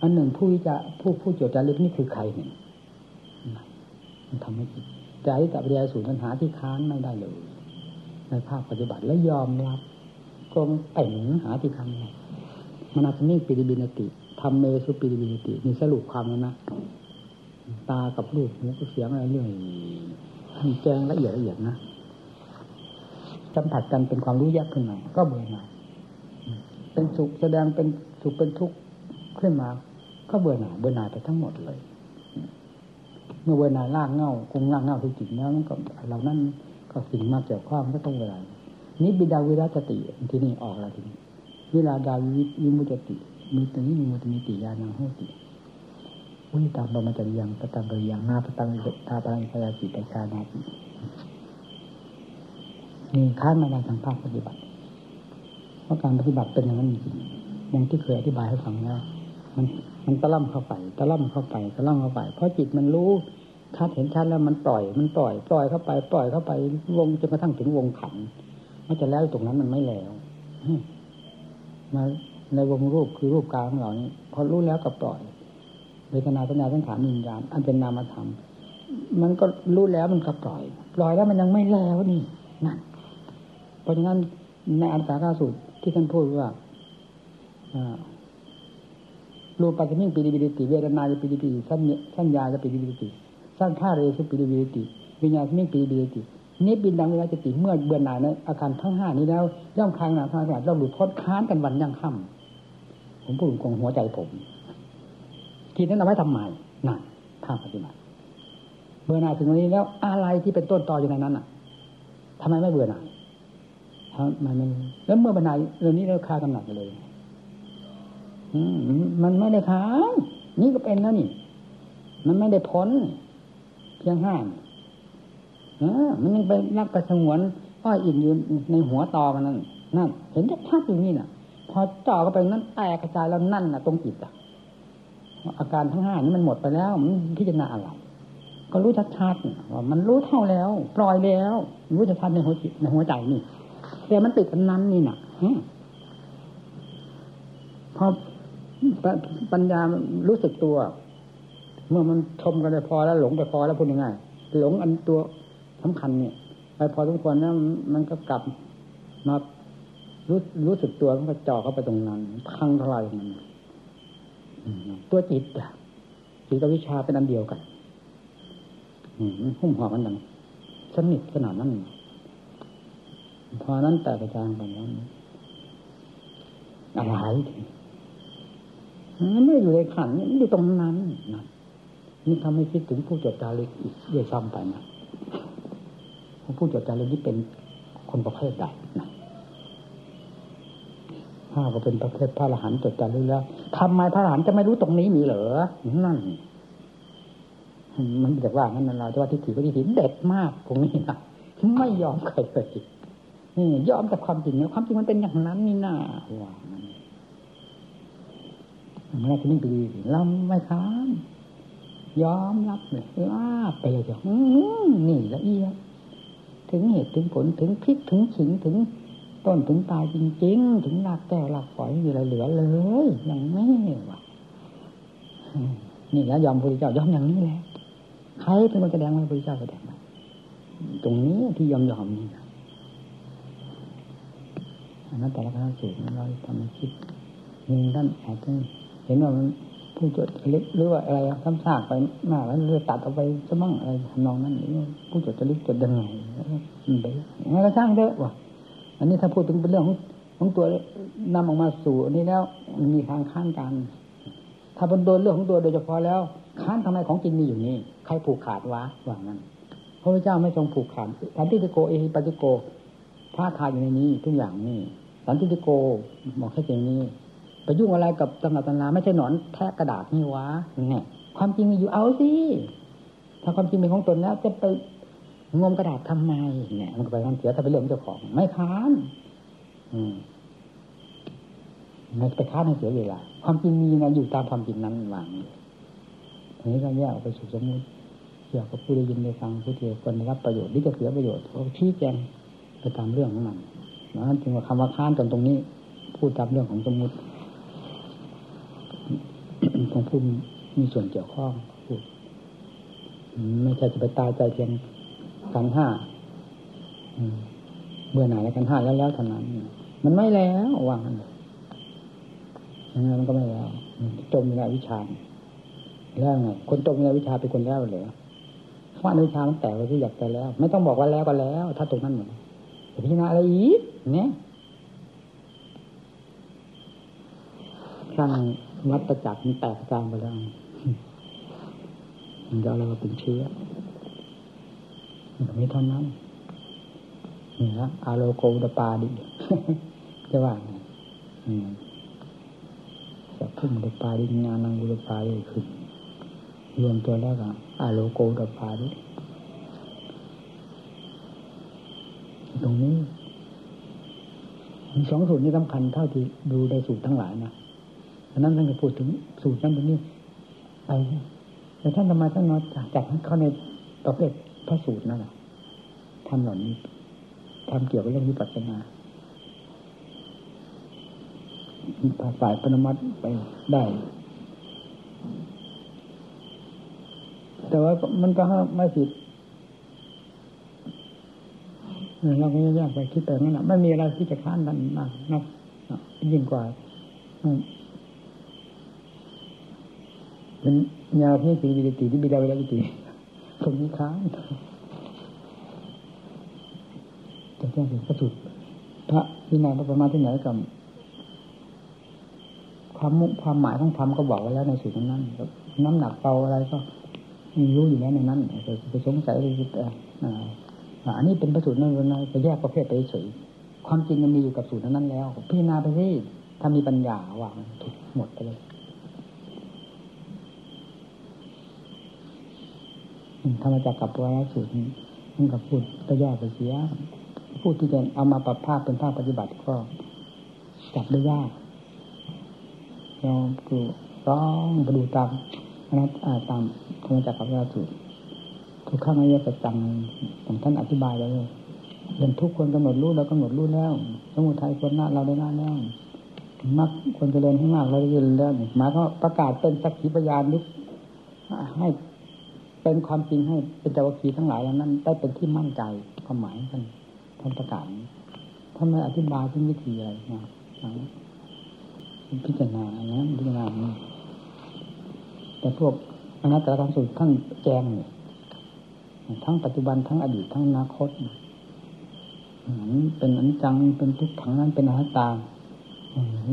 Speaker 1: อันหนึ่งผู้วิจาผู้ผู้โจทย์จารึกนี่คือใครเนี่ยมันทำให้จิตใจกับปริยายสูตรปัญหาที่ค้านไม่ได้เลยในภาคปฏิบัติและยอมรับ กงเป่งหาที่คำมนาสมิปิริบินติทำเมสุปิริบินติมีสรุปความแล้วนะตากับรูปหูกับเสียงอะไรเรื่องท่านแจ้งละเอียดละเอียดนะจำผัดกันเป็นความรู้แยกขึ้นมาก็เบื่อหน่ายเป็นสุขแสดงเป็นสุขเป็นทุกข์ขึ้นมา ก็เบื่อหน่ายเบื่อหน่ายไปทั้งหมดเลย เมื่อเบื่อหน่ายล่างเงาคงล่างเงาทุกจิตแล้วมันก็เรานั่นก็สิ่งมาเกี่ยวข้องก็ต้องเวลา นี้บิดาวิรัตติที่นี่ออกแล้วทีนี้เวลาดาวิวิมุจติมีตรงนี้มีมุตมิติยานังโหติวิตามบรมจริยังปตังกริยังนาปตังตาปรังพยาจิตชานาติมีค้านมาในทางภาคปฏิบัติเพราะการปฏิบัติเป็นอย่างนั้นจริงอย่างที่เคยอธิบายให้ฟังแล้วมันมันตะล่ำเข้าไปตะล่ำเข้าไปตะล่ำเข้าไป เพราะจิตมันรู้ชัดเห็นชัดแล้วมันปล่อย มันปล่อย ปล่อยเข้าไป ปล่อยเข้าไป วงจนกระทั่งถึงวงขัน มันจะแล้วตรงนั้นมันไม่แล้วมาในวงรูปคือรูปกลางของเรานี้พอรู้แล้วก็ปล่อยเวทนาสัญญาสังขารวิญญาณอันเป็นนามธรรมมันก็รู้แล้วมันก็ปล่อย ปล่อยแล้วมันยังไม่แล้วนี่นั่นเพราะฉะนั้นในอัตตาสูตรที่ท่านพูดว่ารูปปัจจิมิงปิริบิริติเวทนาจะปิริบิริสัญญาสัญญาจะปิริบิริติสั้นท่าเรสุปิริบิริติวิญญาณมิงปิริบิริติ นี้บินดังเวลาจะติเมื่อเบื่อหน่ายในอาการทั้งห้านี้แล้ว ย่อมคลายหนาพาสาเราหลุดพ้นค้านกันวันยังค่ำผมพูดกงหัวใจผมคิดนั้นเอาไว้ทำไมนั่นทางปฏิบัติเบื่อหน่ายถึงวันนี้แล้วอะไรที่เป็นต้นตออยู่ในนั้นอะทำไมไม่เบื่อหน่ายทำไมมันแล้วเมื่อเบื่อหน่ายเรื่องนี้เราคากำหนัดเลยมันไม่ได้ค้างนี่ก็เป็นแล้วนี่ มันไม่ได้พ้นเพียงห้าเออ มันยังไปรักไปสงวนอ้อยอิ่มอยู่ในหัวตอมันนั่นนั่น เห็นชัดๆอยู่นี่น่ะ พอจ่อเข้าไปนั้นแตกกระจายแล้วนั่นน่ะตรงจิตอะ อาการทั้งห้านี้มันหมดไปแล้วมันพิจารณาอะไรก็รู้ชัดๆว่ามันรู้เท่าแล้ว ปล่อยแล้ว รู้ชัดในหัวจิตในหัวใจนี่ แต่มันติดกันนั้นนี่น่ะพอปัญญารู้สึกตัว เมื่อมันชมกันไปพอแล้วหลงไปพอแล้วพูดยังไงหลงอันตัว สำคัญเนี่ยไปพอสมควรแล้วมันก็กลับมารู้รู้สึกตัวมันก็จ่อเข้าไปตรงนั้น พังทลายมันตัวจิตอะจิตกับวิชาเป็นอันเดียวกันหุ้มห่อกันดังสนิทขนาดนั้นพอนั้นแต่กระจางไปแล้วอะไรมันไม่อยู่ในขันมันอยู่ตรงนั้นนะนี่ทำให้คิดถึงผู้จดจารึกอีกเยอะซ้ำไปนะ ผู้จดจารึกนี่เป็นคนประเภทใดนะถ้าก็เป็นประเภทพระอรหันต์จดจารึกแล้วทำไมพระอรหันต์จะไม่รู้ตรงนี้มีเหรอนั่นมันจะว่างั้นเราจะว่าทิฏฐิก็ทิฏฐิเด็ดมากตรงนี้นะไม่ยอมใครเลยนี่ยอมกับความจริงเนี่ยความจริงมันเป็นอย่างนั้นนี่นาว่ามันน่าจะนิ่งไปดีเราไม่ค้านยอมรับเลยลาไปเลยจ้ะนี่ละเอียด ถึงเหตุถึงผลถึงพิษถึงขิงถึงต้นถึงตายจริงๆ ถึงหลักแก้วหลักฝอยมีอะไรเหลือเลยยังไม่วะนี่แล้วยอมพระเจ้ายอมอย่างนี้แหละใครเป็นคนแสดงพระพุทธเจ้าแสดงมาตรงนี้ที่ยอมยอมนี่นะอันนั้นแต่ละครั้งสูตรเราทำให้คิดมีท่านอาจจะเห็นว่ามัน ผู้จดจริกหรือว่าอะไรทำซากไปมากแล้วเรือตัดเอาไปสมั่งอะไรทำนองนั้นนี่ผู้จดจริกจดยังไงมันไปงั้นก็ช่างเถอะว่ะ อันนี้ถ้าพูดถึงเป็นเรื่องของของตัวนำออกมาสู่อันนี้แล้วมันมีทางค้านกัน ถ้าเป็นโดนเรื่องของตัวโดยเฉพาะแล้วค้านทำไมของจริงมีอยู่นี่ใครผูกขาดวะว่างั้นพระพุทธเจ้าไม่ทรงผูกขาดสันติโกเอหิปัจิโกพระทาอยู่ในนี้ทุกอย่างนี่สันติโกบอกแค่เพียงนี้ ไปยุ่งอะไรกับตำราตำราไม่ใช่หนอนแทะกระดาษนี่วะเนี่ยความจริงมีอยู่เอาสิถ้าความจริงเป็นของตนแล้วจะไปงมกระดาษทำไมเนี่ย มันก็ไปมันเสียถ้าไปเรื่องเจ้าของ ไม่ค้าน อืมไม่ไปค้านให้เสียเวลาความจริงมีนะอยู่ตามความจริงนั้นหวางทีนี้ก็แยกออกไปสู่สมมติเกี่ยวกับผู้ได้ยินได้ฟังผู้ที่ควรได้รับประโยชน์ที่จะเสียประโยชน์เขาชี้แจงไปตามเรื่องของมันนั้นจึงว่าคำว่าค้านตรงตรงนี้ พูดตามเรื่องของสมมติ ของผู้มีส่วนเกี่ยวข้องพูดไม่ใช่จะไปตายใจเพียงกันห้าเบื่อหน่ายในกันห้าแล้วแล้วเท่านั้นมันไม่แล้ววางมันอย่างนั้นมันก็ไม่แล้วจมในวิชาแล้วไงคนจมในวิชาเป็นคนแล้วเลยว่าในวิชามันแตกไปที่อยากไปแล้ว ไม่ต้องบอกว่าแล้วก็แล้ว ถ้าตรงนั้นหมือนพิจารณาอะไรอีกเนี่ยสร้าง วัตจักรมันแตกจางไปแล้วมันจะเราเป็นเชื้อมันไม่เท่านั้นนี่ฮะอาโลโกดปาดิจะว่าไงจะพุ่งดปาดิงานังบุดปาดิขึ้นรวมตัวแล้วก็อาโลโกดปาดิตรงนี้สองสูตรนี้สำคัญเท่าที่ดูในสูตรทั้งหลายนะ อันนั้นท่านจะพูดถึงสูตรนั้นตรงนี้ไปแต่ท่านทำไมท่านน้อยจากเข้าในประเภทพระสูตรนั่นแหละทำเหล่านี้ทำเกี่ยวกับเรื่องวิปัสสนาฝ่ายปรมัตไปได้ แต่ว่ามันก็ห้ามไม่ผิดเราก็ยากไปคิดแต่นั้นแหละไม่มีอะไรที่จะค้านนั้นมากนักยิ่งกว่า เป็นยาที่สีวิติที่บิดาวิวิติตรงนี้ค้านจะแจ้งถึงพระสุดพระวินัยพระประมาที่ไหนกับความมุความหมายของธรรมก็บอกไว้แล้วในสูตรนั้นน้ำหนักเบาอะไรก็รู้อยู่แล้วในนั้นจะสงสัยอะไรแต่อันนี้เป็นประสูตรนั้นนะจะแยกประเภทไปเฉยความจริงมันมีอยู่กับสูตรนั้นแล้วพิจารณาไปที่ถ้ามีปัญญาว่างถูกหมดไปเลย ธรรมจักรกับวารสูตรมันกับพูดก็แยกไปเสียพูดที่จะเอามาปรับภาพเป็นภาพปฏิบัติก็จับได้ยากเราคือต้องไปดูตามนะตามธรรมจักรกับวารสูตรทุกข้างอริยสัจจังของท่านอธิบายเลยเรื่องทุกคนกำหนดรู้แล้วกำหนดรู้แล้ว สมุทัยคนหน้าเราได้หน้าแล้วมักคนเจริญให้มากเราได้ยินแล้วมาก็ประกาศเป็นสักขีพยานนึกให้ เป็นความจริงให้เป็นเจ้าคีทั้งหลายนั้น ได้เป็นที่มั่นใจความหมายท่านท่านประกาศท่านไม่อธิบายที่วิธีอะไรนะพิจารณานะพิจารณาแต่พวกอนัตตาธรรมสุดท่านแจงเนี่ยทั้งปัจจุบันทั้งอดีตทั้งอนาคตเป็นอนิจจังเป็นทุกขังนั้นเป็นอนัตตา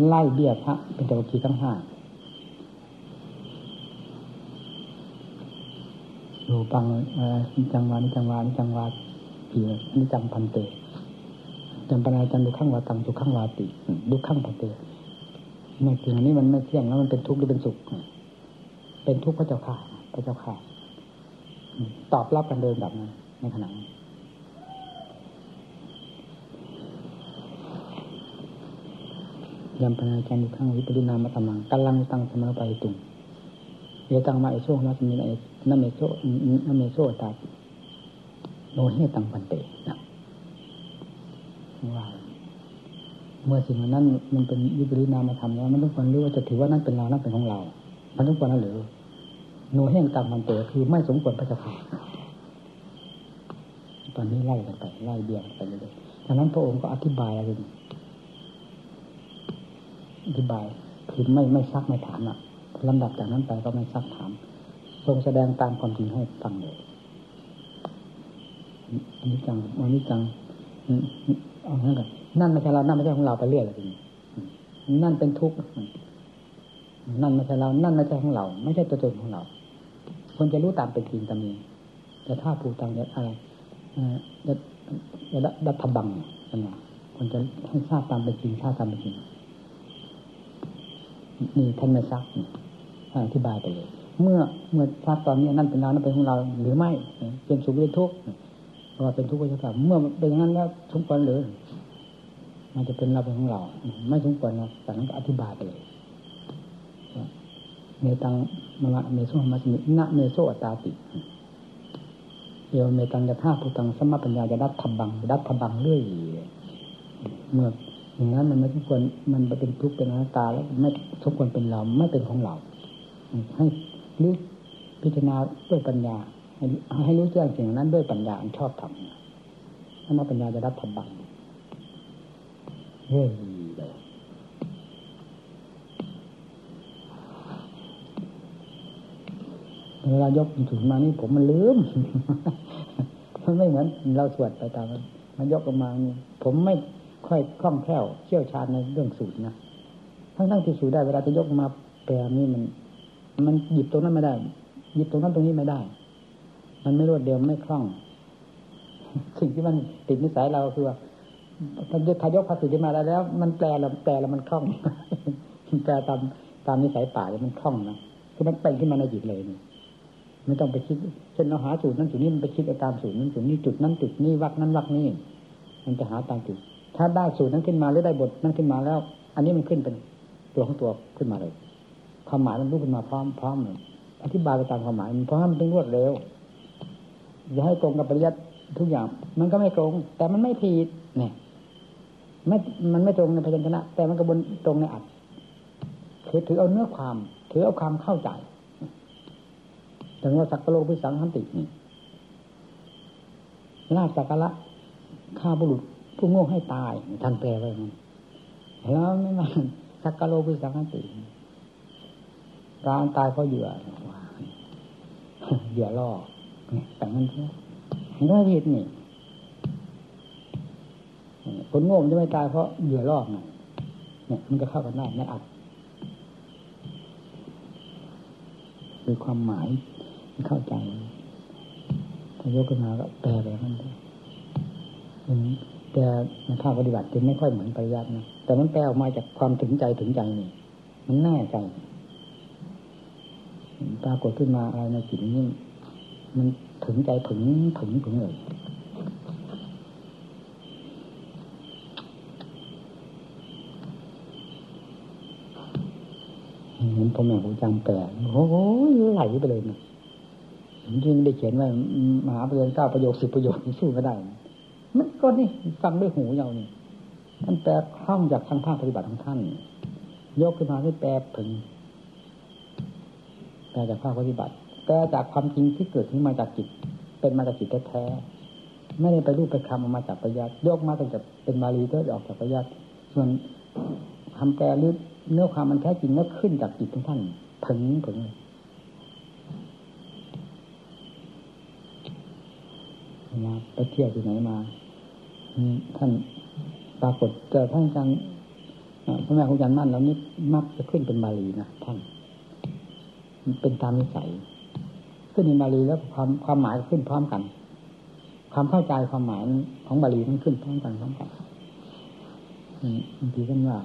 Speaker 1: ไล่เบี้ยพระเป็นจักรคีทั้งห้า ดูปังนิจังวานิจังวานิจังวาปีนิจังพันเตจำปนาจันดูข้างวาตังดูข้างวาติดูข้างพันเตเมื่อถึงอันนี้มันไม่เที่ยงแล้วมันเป็นทุกข์หรือเป็นสุข เป็นทุกข์พระเจ้าค่ะพระเจ้าค่ะตอบรับกันเดินแบบนั้นในขณะนี้ยำปนาจันดูข้างวิปริณามะตมังกัลลังตังสมรไปตุงเยตังมาเอโซมาสมินเอ นัมเมโซนัมเมโซตาโนเฮตังปันเตนะว่าเมื่อสิ่งนั้นมันเป็นวิปริณามธรรมแล้วมันต้องควรรู้ว่าจะถือว่านั่นเป็นเรานั่นเป็นของเรา มันต้องควรนั่นหรือโนเฮงตังปันเตคือไม่สมควรพระเจ้าค่ะตอนนี้ไล่กันไปไล่เบี่ยงไปเลยดังนั้นพระองค์ก็อธิบายอะไรอธิบายคือไม่ไม่ซักไม่ถามอะลำดับจากนั้นไปก็ไม่ซักถาม ทรงแสดงตามความจริงให้ฟังเลยอันนี้จังอันนี้จังเอานั่นกันนั่นไม่ใช่เรา นั่นไม่ใช่ของเราไปเรื่อยเลยทีนี้นั่นเป็นทุกข์ นั่นไม่ใช่เรา นั่นไม่ใช่ของเรา ไม่ใช่ตัวตนของเรา คนจะรู้ตามเป็นจริงตามนี้แต่ถ้าผูกตังจะอะไรจะจะดับทบังเนี่ยคนจะให้ทราบตามเป็นจริงทราบตามเป็นจริงนี่ท่านไม่ซักอธิบายไปเลย เมื่อเมื่อซักตอนนี้นั่นเป็นเรานั่นเป็นของเรา หรือไม่เป็นสุขเป็นทุกข์เราะว่าเป็นทุกข์ก็จะเมื่อเป็นอย่างนั้นแล้วสมควรหรือมันจะเป็นเราเป็นของเรา ไม่สมควรนะแต่นั้นก็อธิบายไปเลยเมตังมะเมโซมัสมินะเมโซอัตตาติเอวเมตังยะธาภูตังสมปัญญาจะดัดทบังดัดทบังเรื่อยเมื่ออย่างนั้นมันไม่สมควรมันเป็นทุกข์เป็นอนัตตาแล้วไม่สมควรเป็นเราไม่เป็นของเราให้ หรู้พิจารณาด้วยปัญญา ให้รู้แจ้งสิ่งนั้นด้วยปัญญาอันชอบธรรมถ้ามาปัญญาจะรับทำบังเฮ้ยเลยเวลายกถึงมานี่ผมมันลืมมันไม่เหมือนเราสวดไปตามมันยกออกมานี่ผมไม่ค่อยคล่องแคล่วเชี่ยวชาญในเรื่องสูตรนะทั้งทั้งที่สูตรได้เวลาจะยกมาแปลนี่มัน มันหยิบตรงนั้นไม่ได้ หยิบตรงนั้นตรงนี้ไม่ได้ มันไม่รวดเร็วไม่คล่อง สิ่งที่มันติดนิสัยเราคือว่าถ้ายกทายกภาษีมาแล้ว มันแปลแล้วแปลแล้วมันคล่องแปลตามตามนิสัยป่าเนี่ยมันคล่องนะคือมันเป็นขึ้นมาในจิตเลยนี่ไม่ต้องไปคิดเช่นเราหาสูตรนั้นสูตรนี้มันไปคิดตามสูตรนั้นสูตรนี้จุดนั้นจุดนี้วักนั้นวักนี้ มันจะหาตามจุด ถ้าได้สูตรนั้นขึ้นมาหรือได้บทนั้นขึ้นมาแล้ว อันนี้มันขึ้นเป็นตัวของตัวขึ้นมาเลย ความหมายมันรู้ขึ้นมาพร้อมพร้อมอธิบายไปตามความหมายมันเพราะมันเป็นรวดเร็วอย่าให้ตรงกับปริยัติทุกอย่าง มันก็ไม่ตรง แต่มันไม่ผิดเนี่ยไม่มันไม่ตรงในพยัญชนะ แต่มันกระบนตรงในอัดถือถือเอาเนื้อความ ถือเอาความเข้าใจถึงว่าสักกะโลพิสังขันตินี่ลาสักกะละข้าบุรุษผู้โง่ให้ตายท่านแปลไว้งั้นแล้วไม่มาสักกะโลพิสังขันติ การตายเพราะเหยื่อเหยื่อล่อแต่มันเถอะเห็นไหมผิดนี่คนโง่จะไม่ตายเพราะเหยื่อล่อไงเนี่ยมันก็เข้ากันได้ไม่อัดคือความหมายเข้าใจถ้ายกขึ้นมาก็แปลแบบนั้นแต่ในภาคปฏิบัติจะไม่ค่อยเหมือนปริยัตินะแต่มันแปลออกมาจากความถึงใจถึงใจนี่มันแน่ใจ ปรากฏขึ้นมาอะไรในจิตนี้มันถึงใจถึงถึงถึงเลยเห็นพ่อแม่ครูจารย์แปลโอ้โหไหลไปเลยนะจึงได้เขียนว่ามหาประโยชน์เก้าประโยคสิบประโยคสู้ไม่ได้ มันก็นี่ฟังด้วยหูเราเนี่ท่านแปลคล่องจากทางภาคปฏิบัติของท่าน ยกขึ้นมาให้แปลถึง แปลจากภาคปฏิบัติแปลจากความจริงที่เกิดขึ้นมาจากจิต เป็นมาจากจิตแท้ๆไม่ได้ไปรูปไปคำออกมาจากปริยัติยกมาตั้งแต่เป็นบาลีก็ออกจากปริยัติส่วนคำแปลหรือเนื้อความมันแท้จริงก็ขึ้นจากจิตของท่านถึงถึงมาไปเที่ยวที่ไหนมาท่านปรากฏเจอท่านอาจารย์พระแม่ของอาจารย์มั่นแล้วนี่มักจะขึ้นเป็นบาลีนะท่าน เป็นตามนิสัยขึ้นในบาลีแล้วความความหมายขึ้นพร้อมกัน ความเข้าใจความหมายของบาลีมันขึ้นพร้อมกันพร้อมกันบางทีก็ว่า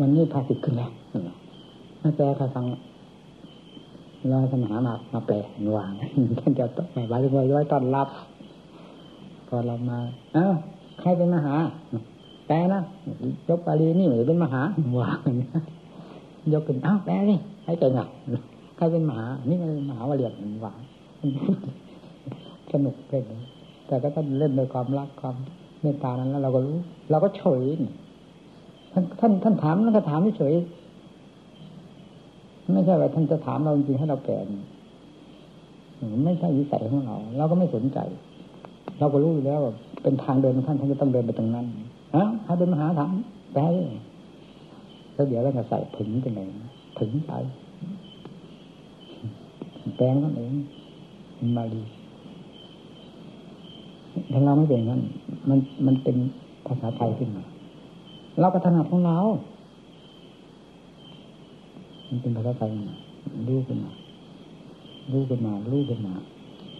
Speaker 1: วันนี้ภาษิตขึ้นแล้วน่าแปลใครฟังเราปัญหามามาแปลวางท่านจะต้องไว้ไว้ไว้ตอนรับพอเรามาเอ้าใครเป็นมหาแปลนะยกบาลีนี่เหมือนเป็นมหาวางยกขึ้นเอ้าแปลนี่ ให้เป็นอะใครเป็นมหา นี่มันมหาวเรียนวางสนุกเล่นแต่ก็ต้องเล่นด้วยความรักความเมตตานั้นแล้วเราก็รู้ เราก็เฉยท่านท่านท่านถามแล้วก็ถามเฉยไม่ใช่ว่าท่านจะถามเราจริงให้เราแปลไม่ใช่วิสัยของเรา เราก็ไม่สนใจ เราก็รู้อยู่แล้วว่าเป็นทางเดินของท่านท่านจะต้องเดินไปตรงนั้นฮะถ้าเดินมาหาถามแปแล้วเดี๋ยวเราจะใส่ถึงไปไหน ถึงไปแปลงนั่นเองมาดีถ้าเราไม่เป็นนั้น มันมันเป็นภาษาไทยขึ้นมาเราก็ถนัดของเรา มันเป็นภาษาไทยมารู้ขึ้นมารู้ขึ้นมารู้ขึ้นมา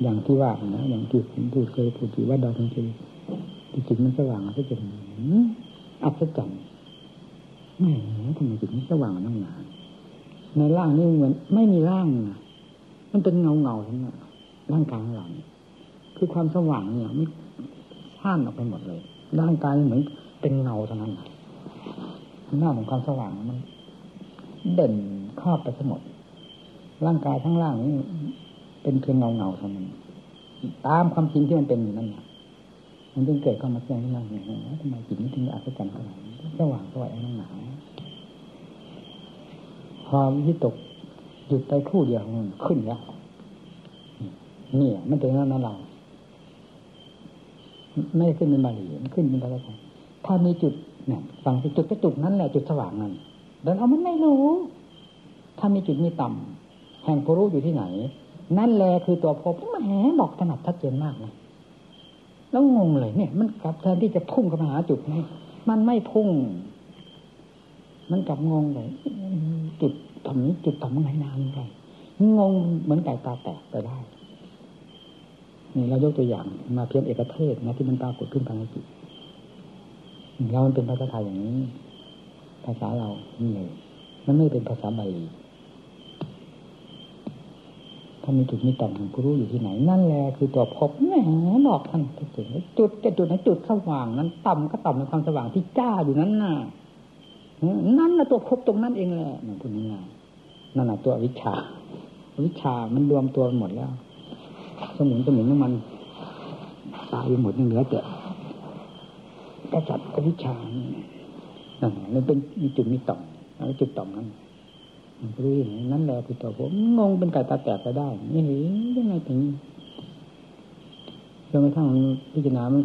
Speaker 1: อย่างที่ว่านะอย่างที่ผมพูดเคยพูดที่ว่าดาวทั้งทีที่จิตมันสว่างก็จะอัศจรรย์ไม่ทำไมจิตนี้สว่างนั่งหนา ในร่างนี่เหมือน ไม่มีร่างนะมันเป็นเงาเงาทั้งนั้นร่างกายของเราคือความสว่างเนี่ยไม่ท่านออกไปหมดเลย ร่างกายเหมือนเป็นเงาเท่านั้นหน้าของความสว่างมันเด่นครอบไปทั้งหมด ร่างกายทั้งล่างนี้เป็นเพียงเงาเงาเท่านั้นตามความจริงที่มันเป็นอยู่นั่นแหะมันจึงเกิดความมาแจ้งที่นั่นเห็นทำไมจิตนี้ถึงอัศจรรย์ขนาดนี้สว่างสวยนั่งหนา ความที่ตกหยุดไปคู่เดียวมันขึ้นแล้วนี่ย มันเป็นนั่นนั่นเราไม่ขึ้นเป็นบาลีมันขึ้นเป็นภาษาไทยถ้ามีจุดเนี่ยฟังจุดก็จุดนั้นแหละจุดสว่างนั่นแต่เรามันไม่รู้ ถ้ามีจุดมีต่ำแห่งผู้รู้อยู่ที่ไหน นั่นแหละคือตัวพบแหมบอกถนัดชัดเจนมากนะแล้วงงเลยเนี่ย มันกลับแทนที่จะพุ่งเข้ามาหาจุดนี้มันไม่พุ่ง มันกลับงงเลยจุด ต่ำนี้จุดต่ำไหนนานไปงงเหมือนไก่ตาแตกไปได้นี่เรายกตัวอย่างมาเพียงเอกเทศนะที่มันปรากฏขึ้นภายในจิตเรามันเป็นภาษาไทยอย่างนี้ ภาษาเรานี่เลยมันไม่เป็นภาษาใบถ้ามีจุดมีต่ำของผู้รู้อยู่ที่ไหน นั่นแหละคือตัวพบแหมบอกท่านทุกจุดจุดจะจุดไหนจุดสว่างนั้น ต่ำก็ต่ำในความสว่างที่จ้าอยู่นั้นน่ะนั่นแหละตัวพบตรงนั้นเองแหละนั่นพูดง่ายนั่ นั่นแหละตัววิชา วิชามันรวมตัวหมดแล้ว สมุนสมุนน้ำมันตายไปหมดยังเหลือแต่กษัตริย์วิชานั่นั่นเป็นมีจุดมีต่อมแล้วจุดต่อมนั้นรู้อย่างนั้นแหละคือตัวผมงงเป็นไก่ตาแตกไปได้นี่เห็นยังไงถึงจนกระทั่งพิจารณามัน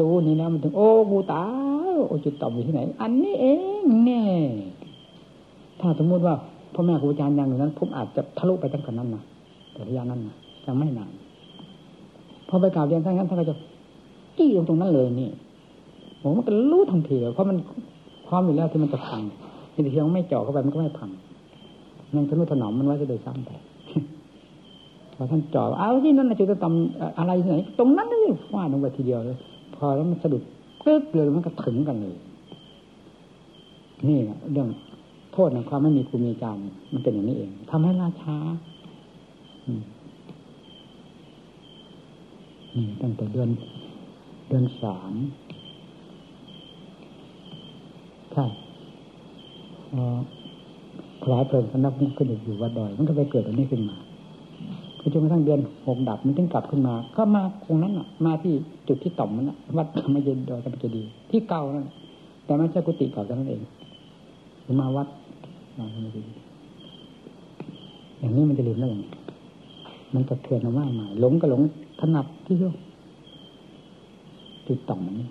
Speaker 1: รู้นี่นะมันถึง โอ้กูตายโอ้จุดต่อมอยู่ที่ไหน อันนี้เองเนี่ยถ้าสมมุติว่า พ่อแม่ครูอาจารย์ยังอยู่นั้นผมอาจจะทะลุไปตั้งแต่นั้นนะแต่ระยะนั้นนะจะไม่นานพอไปกล่าวเรียนท่านท่านก็จะจี้ลงตรงนั้นเลยนี่ผมมันก็รู้ทันทีเพราะมันความอยู่แล้วที่มันจะพังทีเดียวไม่เจาะเข้าไปมันก็ไม่พังยังทะนุถนอมมันไว้จะโดยซ้ำไปพอท่านจ่อเอาที่นั่นจุดต่ำอะไรที่ไหนตรงนั้นนี่ฟาดลงไปทีเดียวเลยพอแล้วมันสะดุดเกิดเลยมันก็ถึงกันเลยนี่แหละเรื่อง โทษในความไม่มีครูมีอาจารย์มันเป็นอย่างนี้เองทำให้ล่าช้านี่ตั้งแต่เดือนเดือนสามใช่ขลายเพลินสนับขึ้นอยู่วัดดอย มันก็ไปเกิดอันนี้ขึ้นมาคือจนกระทั่งเดือนหกดับมันถึงกลับขึ้นมา ก็มาคงนั้นอะ มาที่จุดที่ต่อมมันวัดธรรมเย็นดอยธรรมเจดี ที่เก่านั่นแต่ไม่ใช่กุฏิเก่าเท่านั้นเองมาวัด อย่างนี้มันจะลืมได้ยังไงมันจะเทือนมากมายหลงก็หลงถนัดที่เดียวจุดต่อมนี้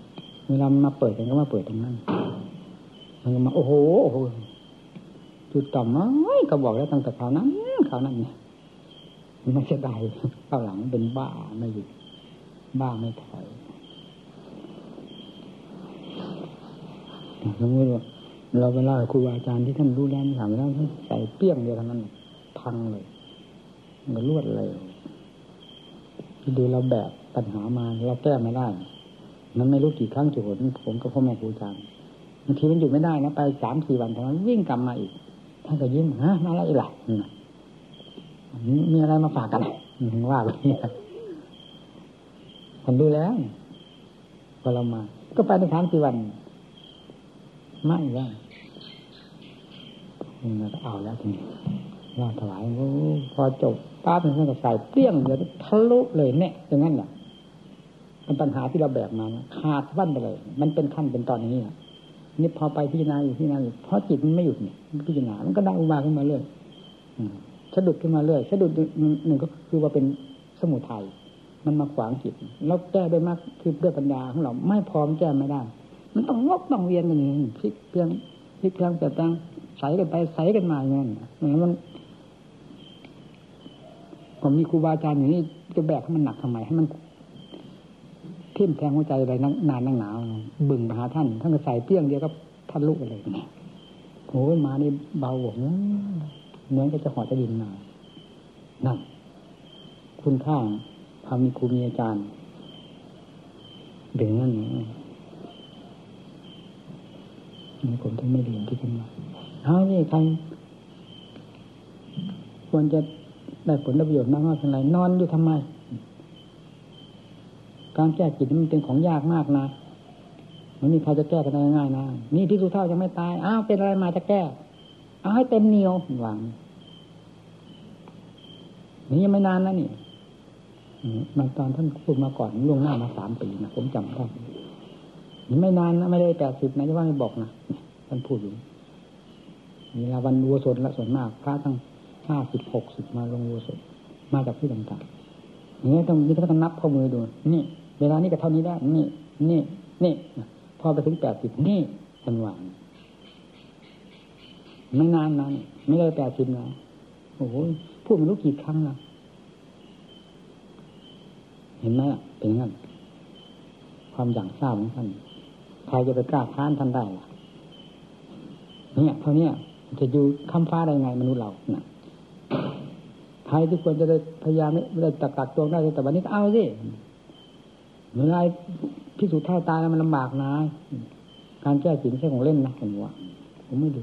Speaker 1: เวลามาเปิดกันก็มาเปิดตรงนั้นมันก็มา โอ้โหโอ้โหจุดต่อมน้อยก็บอกแล้วตั้งแต่คราวนั้นคราวนั้นเนี่ยมันไม่ใช่ได้ข้าวหลังเป็นบ้าไม่หยุดบ้าไม่ถอยสมมติว่า เราเวลาครูบาอาจารย์ที่ท่านรู้แล้วถามแล้วท่านใส่เปี้ยงเดียวเท่านั้นพังเลยมันก็รวดเลยดูเราแบบปัญหามาเราแก้ไม่ได้ มันไม่รู้กี่ครั้งจุดผมกับพ่อแม่ครูอาจารย์บางทีมันอยู่ไม่ได้นะไปสามสี่วันเท่านั้นวิ่งกลับมาอีกท่านก็ยิ้มฮะมาอะไรอีกล่ะมีอะไรมาฝากกันว่าแบบนี้ผมดูแล้วพอเรามา ก็ไปในสามสี่วัน ไม่ว่าเอาแล้วทีนี้ว่าถวายพอจบป้าเป็นคนก็ใส่เปรี้ยงเดี๋ยวทะลุเลยเนี่ยอย่างนั้นแหละเป็นปัญหาที่เราแบกมานะขาดวันไปเลย มันเป็นขั้นเป็นตอนนี้นะนี่พอไปพิจารณาอยู่พิจารณาอยู่เพราะจิตมันไม่หยุดเนี่ยพิจารณามันก็ได้อุบาขึ้นมาเรื่อยสะดุดขึ้นมาเรื่อยสะดุดหนึ่งก็คือว่าเป็นสมุทัยมันมาขวางจิต แล้วแก้ได้มากคือด้วยปัญญาของเราไม่พร้อมแก้ไม่ได้ มันต้องวกต้องเวียนกันอย่างนี้พลิกเพียงพลิกเพียงแต่ตั้งใสกันไปใสกันมาอย่างนั้นมันผมมีครูบาอาจารย์อย่างนี้จะแบกให้มันหนักทำไมให้มันทิ่มแทงหัวใจอะไรนานนั่งหนาวบึ่งไปหาท่านท่านก็ใส่เปี้ยงเดียวก็ท่านลุกไปเลยโอ้ยมานี่เบาหวงเนื้อก็จะหอจะดินมานั่นคุณค่าพามีครูมีอาจารย์เบ่งนั่น นี่ผมถึงไม่เรียนที่ขึ้นมาเอานี่ใครควรจะได้ผลประโยชน์มากน้อยเท่าไหร่นอนอยู่ทำไม การแก้จิตมันเป็นของยากมากนะมันมีใครจะแก้กันได้ง่ายนะนี่ที่สุเท่ายังไม่ตายอ้าวเป็นอะไรมาจะแก้เอาให้เต็มเหนียวหวังนี่ยังไม่นานนะนี่มันตอนท่านพูดมาก่อนล่วงหน้ามาสามปีนะผมจำได้ ไม่นานนะไม่ได้แปดสิบนะจะว่าไม่บอกนะท่านพูดอยู่มีลาวันวัวสดละส่วนมาก พระตั้งห้าสิบหกสิบมาลงวัวสดมาจากที่ต่างๆนี่ต้องนี่ต้องนับข้อมือดูนี่ เวลานี้ก็เท่านี้ได้นี่นี่นี่พอไปถึงแปดสิบนี่ทันหวานไม่นานนะไม่เลยแปดสิบนะโอ้โหพูดไม่รู้กี่ครั้งนะเห็นไหมเป็นงั้นความอย่างทราบของท่าน ครจะไปกล้าค้านท่านได้ล่ะเนี่ยเท่านี้จะอยู่คำฟ้าได้ไงมนุษย์เรานะใครที่ควรจะได้พยายามไม่ได้ตักตักตัวได้แต่วันนี้เอาสิเมื่อไรพิสูจน์ท่าตายมันลำบากนะการแก้จิตไม่ใช่ของเล่นนะผมว่าผมไม่ดู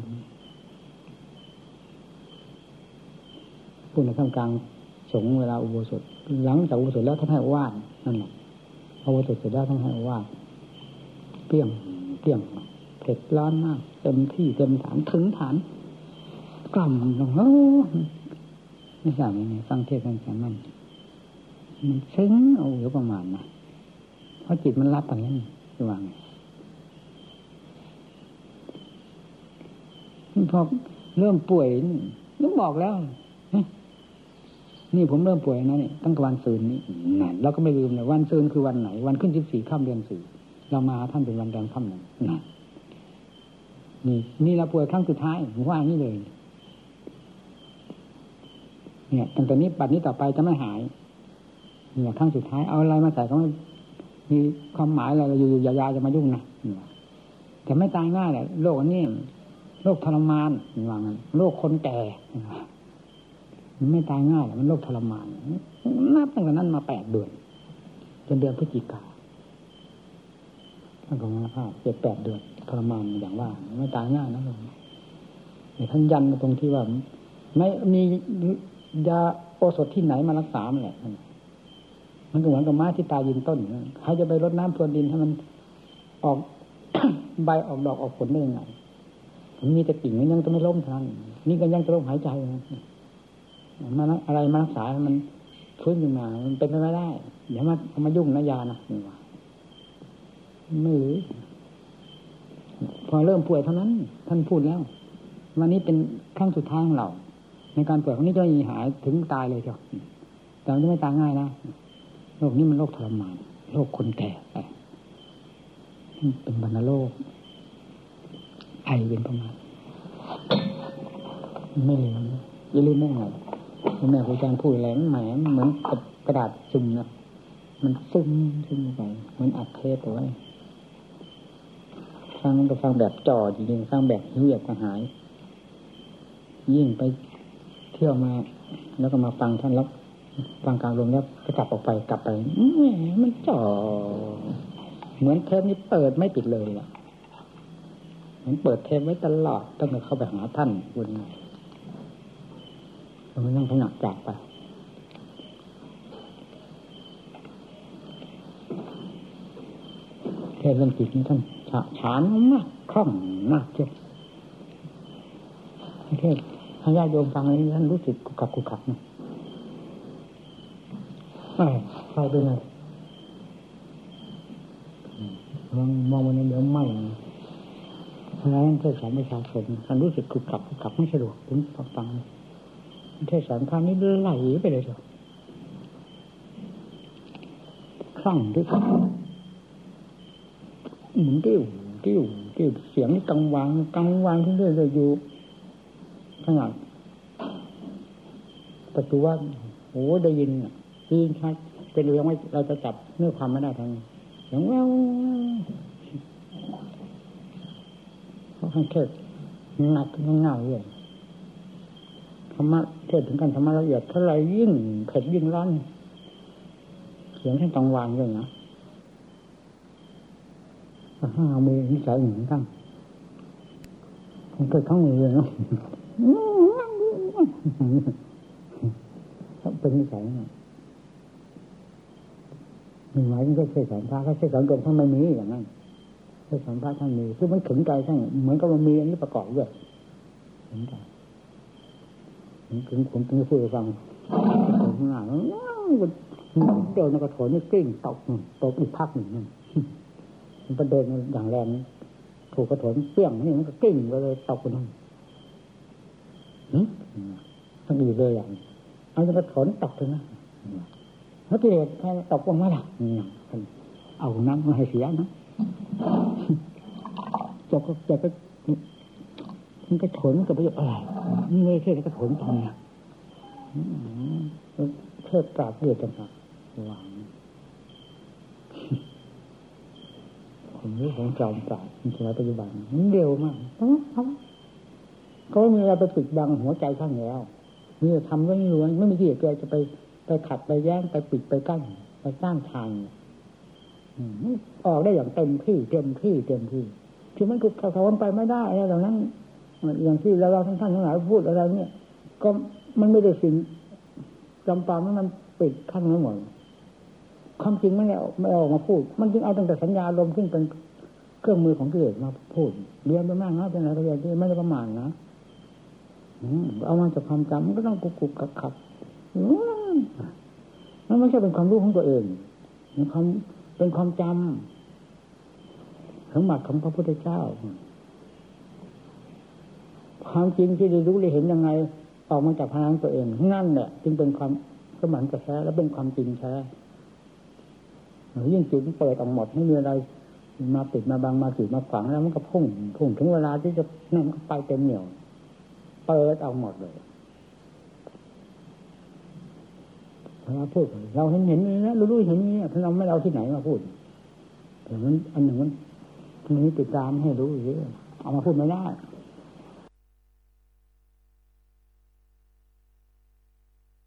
Speaker 1: พูดในท่ามกลางสงเวลาอุโบสถหลังจากอุโบสถแล้วท่านให้ว่านนั่นแหละพออุโบสถเสร็จแล้วท่านให้ว่าน เปรี้ยงเปรี้ยงเผ็ดร้อนมากเต็มที่เต็มฐานถึงฐานกล่อมลงโอ้ไม่ทราบยังไงฟังเทศน์กันมันมันซึ้งเอาอยู่ประมาณนะเพราะจิตมันรับอย่างนี้ระวังพอเริ่มป่วยนึกบอกแล้วนี่ผมเริ่มป่วยนะนี่ตั้งแต่วันซืนนี้นั่นเราก็ไม่ลืมเลยวันซืนคือวันไหน วันขึ้นสิบสี่ค่ำเดือนสี่ เรามาท่านเป็นวันแดงค่ำหนึ่งนี่นี่นี่เราป่วยครั้งสุดท้ายผมว่านี่เลย เนี่ยตั้งแต่นี้ปัดนี้ต่อไปจะไม่หายเนี่ยครั้งสุดท้ายเอาอะไรมาใส่ก็ไม่มีความหมายอะไรอยู่ๆยาๆจะมายุ่งนะแต่ไม่ตายง่ายแหละโรคอันนี้โรคทรมานว่างั้นโรคคนแก่มันไม่ตายง่ายมันโรคทรมาน นับตั้งแต่นั้นมาแปดเดือนจนเดือนพฤศจิกา ท่านของพระเจ็ดแปดเดือนทรมานอย่างว่า ไม่ตายง่ายนะลงแต่ท่านยันตรงที่ว่า ไม่มียาโอสถที่ไหนมารักษามันแหละมันก็เหมือนกับไม้ที่ตายยืนต้นใครจะไปรดน้ำพรวนดินให้มันออกใบออกดอกออกผลได้ยังไงมันมีแต่กิ่งมันยังจะไม่ล้มทันนี่ก็ยังจะล้มหายใจนะมาอะไรมารักษา มันฟื้นขึ้นมา มันเป็นไปไม่ได้เดี๋ยวมาเอามายุ่งนะยานะนี่ว่า ไม่หรือพอเริ่มป่วยเท่านั้น ท่านพูดแล้ว วันนี้เป็นครั้งสุดท้ายของเรา ในการป่วยครั้งนี้จะมีหายถึงตายเลยเจ้าแต่มันไม่ตายง่ายนะโรคนี้มันโรคทรมานโรคคนแก่เป็นบรรณโรคไอเป็นประมาณไม่เลืมอย่าลืมแม่หน่อยแม่ครูอาจารย์พูดอะไรแหมเหมือนกับกระดาษซึมนะมันซึมซึมไปเหมือนอัดเทปเอาไว้ ฟังก็ฟังแบบจ่อจริงๆฟังแบบหิวอยากกระหาย ยิ่งไปเที่ยวมา แล้วก็มาฟังท่านแล้วฟังกลางลมแล้วจะกลับออกไปกลับไปแหมมันจ่อ เหมือนเทปนี้เปิดไม่ปิดเลยอะเหมือนเปิดเทปไว้ตลอดตั้งแต่เข้าไปหาท่านวันนี้มันต้องขนักจากไปเทศเรื่องจิตนี้ท่าน ฉาฉานมากคล่องมากเจ้าเทศพระญาโยมฟังนี้ท่านรู้สึกกุกขับกุกขับนะใครเป็นไงมองมองวันนี้เดี๋ยวไหมเพราะฉะนั้นเทศสอนประชาชนท่านรู้สึกกุกขับกุกขับไม่สะดวกถึงฟังเทศสอนครั้งนี้ไหลไปเลยเถอะคลั่งด้วยครับ หมุนติ้วติ้วติ้วเสียงกังวานกังวานเรื่อยๆอยู่ขนาดประตูว่าโอ้ได้ยินได้ยินชัดเป็นเรื่องไม่เราจะจับเนื้อความไม่ได้ทางอย่างแววเขาให้เทศหนักเงาเลยธรรมะเทศถึงกันธรรมะละเอียดเท่าไรยิ่งเผ็ดยิ่งร้อนเสียงให้กังวานเลยนะ ห้ามือนิสัยหนึ่งตั้งผมเกิดข้างมือเลยเนาะเป็นนิสัยมีไหมมันก็เคยสอนพระเขาเคยสอนกรมท่านไม่มีอย่างนั้นเคยสอนพระท่านมีคือมันขึงใจท่านเหมือนกับมันมีอันนี้ประกอบด้วยขึงใจผมผมต้องพูดให้ฟังข้างหน้าเดินกระโถนนี่กลิ้งตกตกอีกพักหนึ่ง มันไปเดินอย่างแรงถูกกระโถนเปี้ยงนี่มันก็กลิ้งไปเลยตกไปนั่นทั้งดีเลยอย่างเอากระโถนตกเลยนะพระเดชแค่ตกลงมาล่ะเอาน้ำมาให้เสียนะจบก็จบก็มันกระโถนกับประโยชน์อะไรนี่ไม่ใช่กระโถนทำนะเทิดกราบเรียกจังหวะวาง ผมรู้ของจอมปราบในสมัยปัจจุบันมันเร็วมากเขาไม่มีอะไรไปปิดบังหัวใจข้างแล้วมีแต่ทำล้วนไม่มีที่เกิดจะไปไปขัดไปแย้งไปปิดไปกั้นไปสร้างทางออกได้อย่างเต็มที่เต็มที่เต็มที่คือมันกุกเขาไปไม่ได้อะไรเหล่านั้นอย่างที่เราเราท่านท่านทั้งหลายพูดอะไรเนี่ย ก็มันไม่ได้สิ่งจำปามันปิดขั้นนั้นหมด ความจริงไม่เอาไม่เอามาพูด มันจึงเอาตั้งแต่สัญญาลมขึ้นเป็นเครื่องมือของกิเลสมาพูดเรียนไปมากนะเป็นอะไรก็เรียนที่ไม่ได้ประมาณนะเอามาจากความจำมันก็ต้องกุกกุกขับขับมันไม่ใช่เป็นความรู้ของตัวเองเป็นความเป็นความจำสมบัติของพระพุทธเจ้า ความจริงที่ได้รู้ได้เห็นยังไง ออกมาจากพลังตัวเอง นั่นแหละจึงเป็นความสมานกระแท้และเป็นความจริงแท้ ยิ่งจิตเปิดออกหมดไม่มีอะไร มาปิดมาบังมาสีมาขวางแล้วมันก็พุ่งพุ่งถึงเวลาที่จะนั่นก็ไปเต็มเหนียว เปิดออกหมดเลยเราพูดเราเห็นเห็นนี่นะรู้รู้เห็นนี่ถ้าเราไม่เอาที่ไหนมาพูดแต่มันอันหนึ่งมันมันมีติดตามให้รู้เยอะเอามาพูดไม่ได้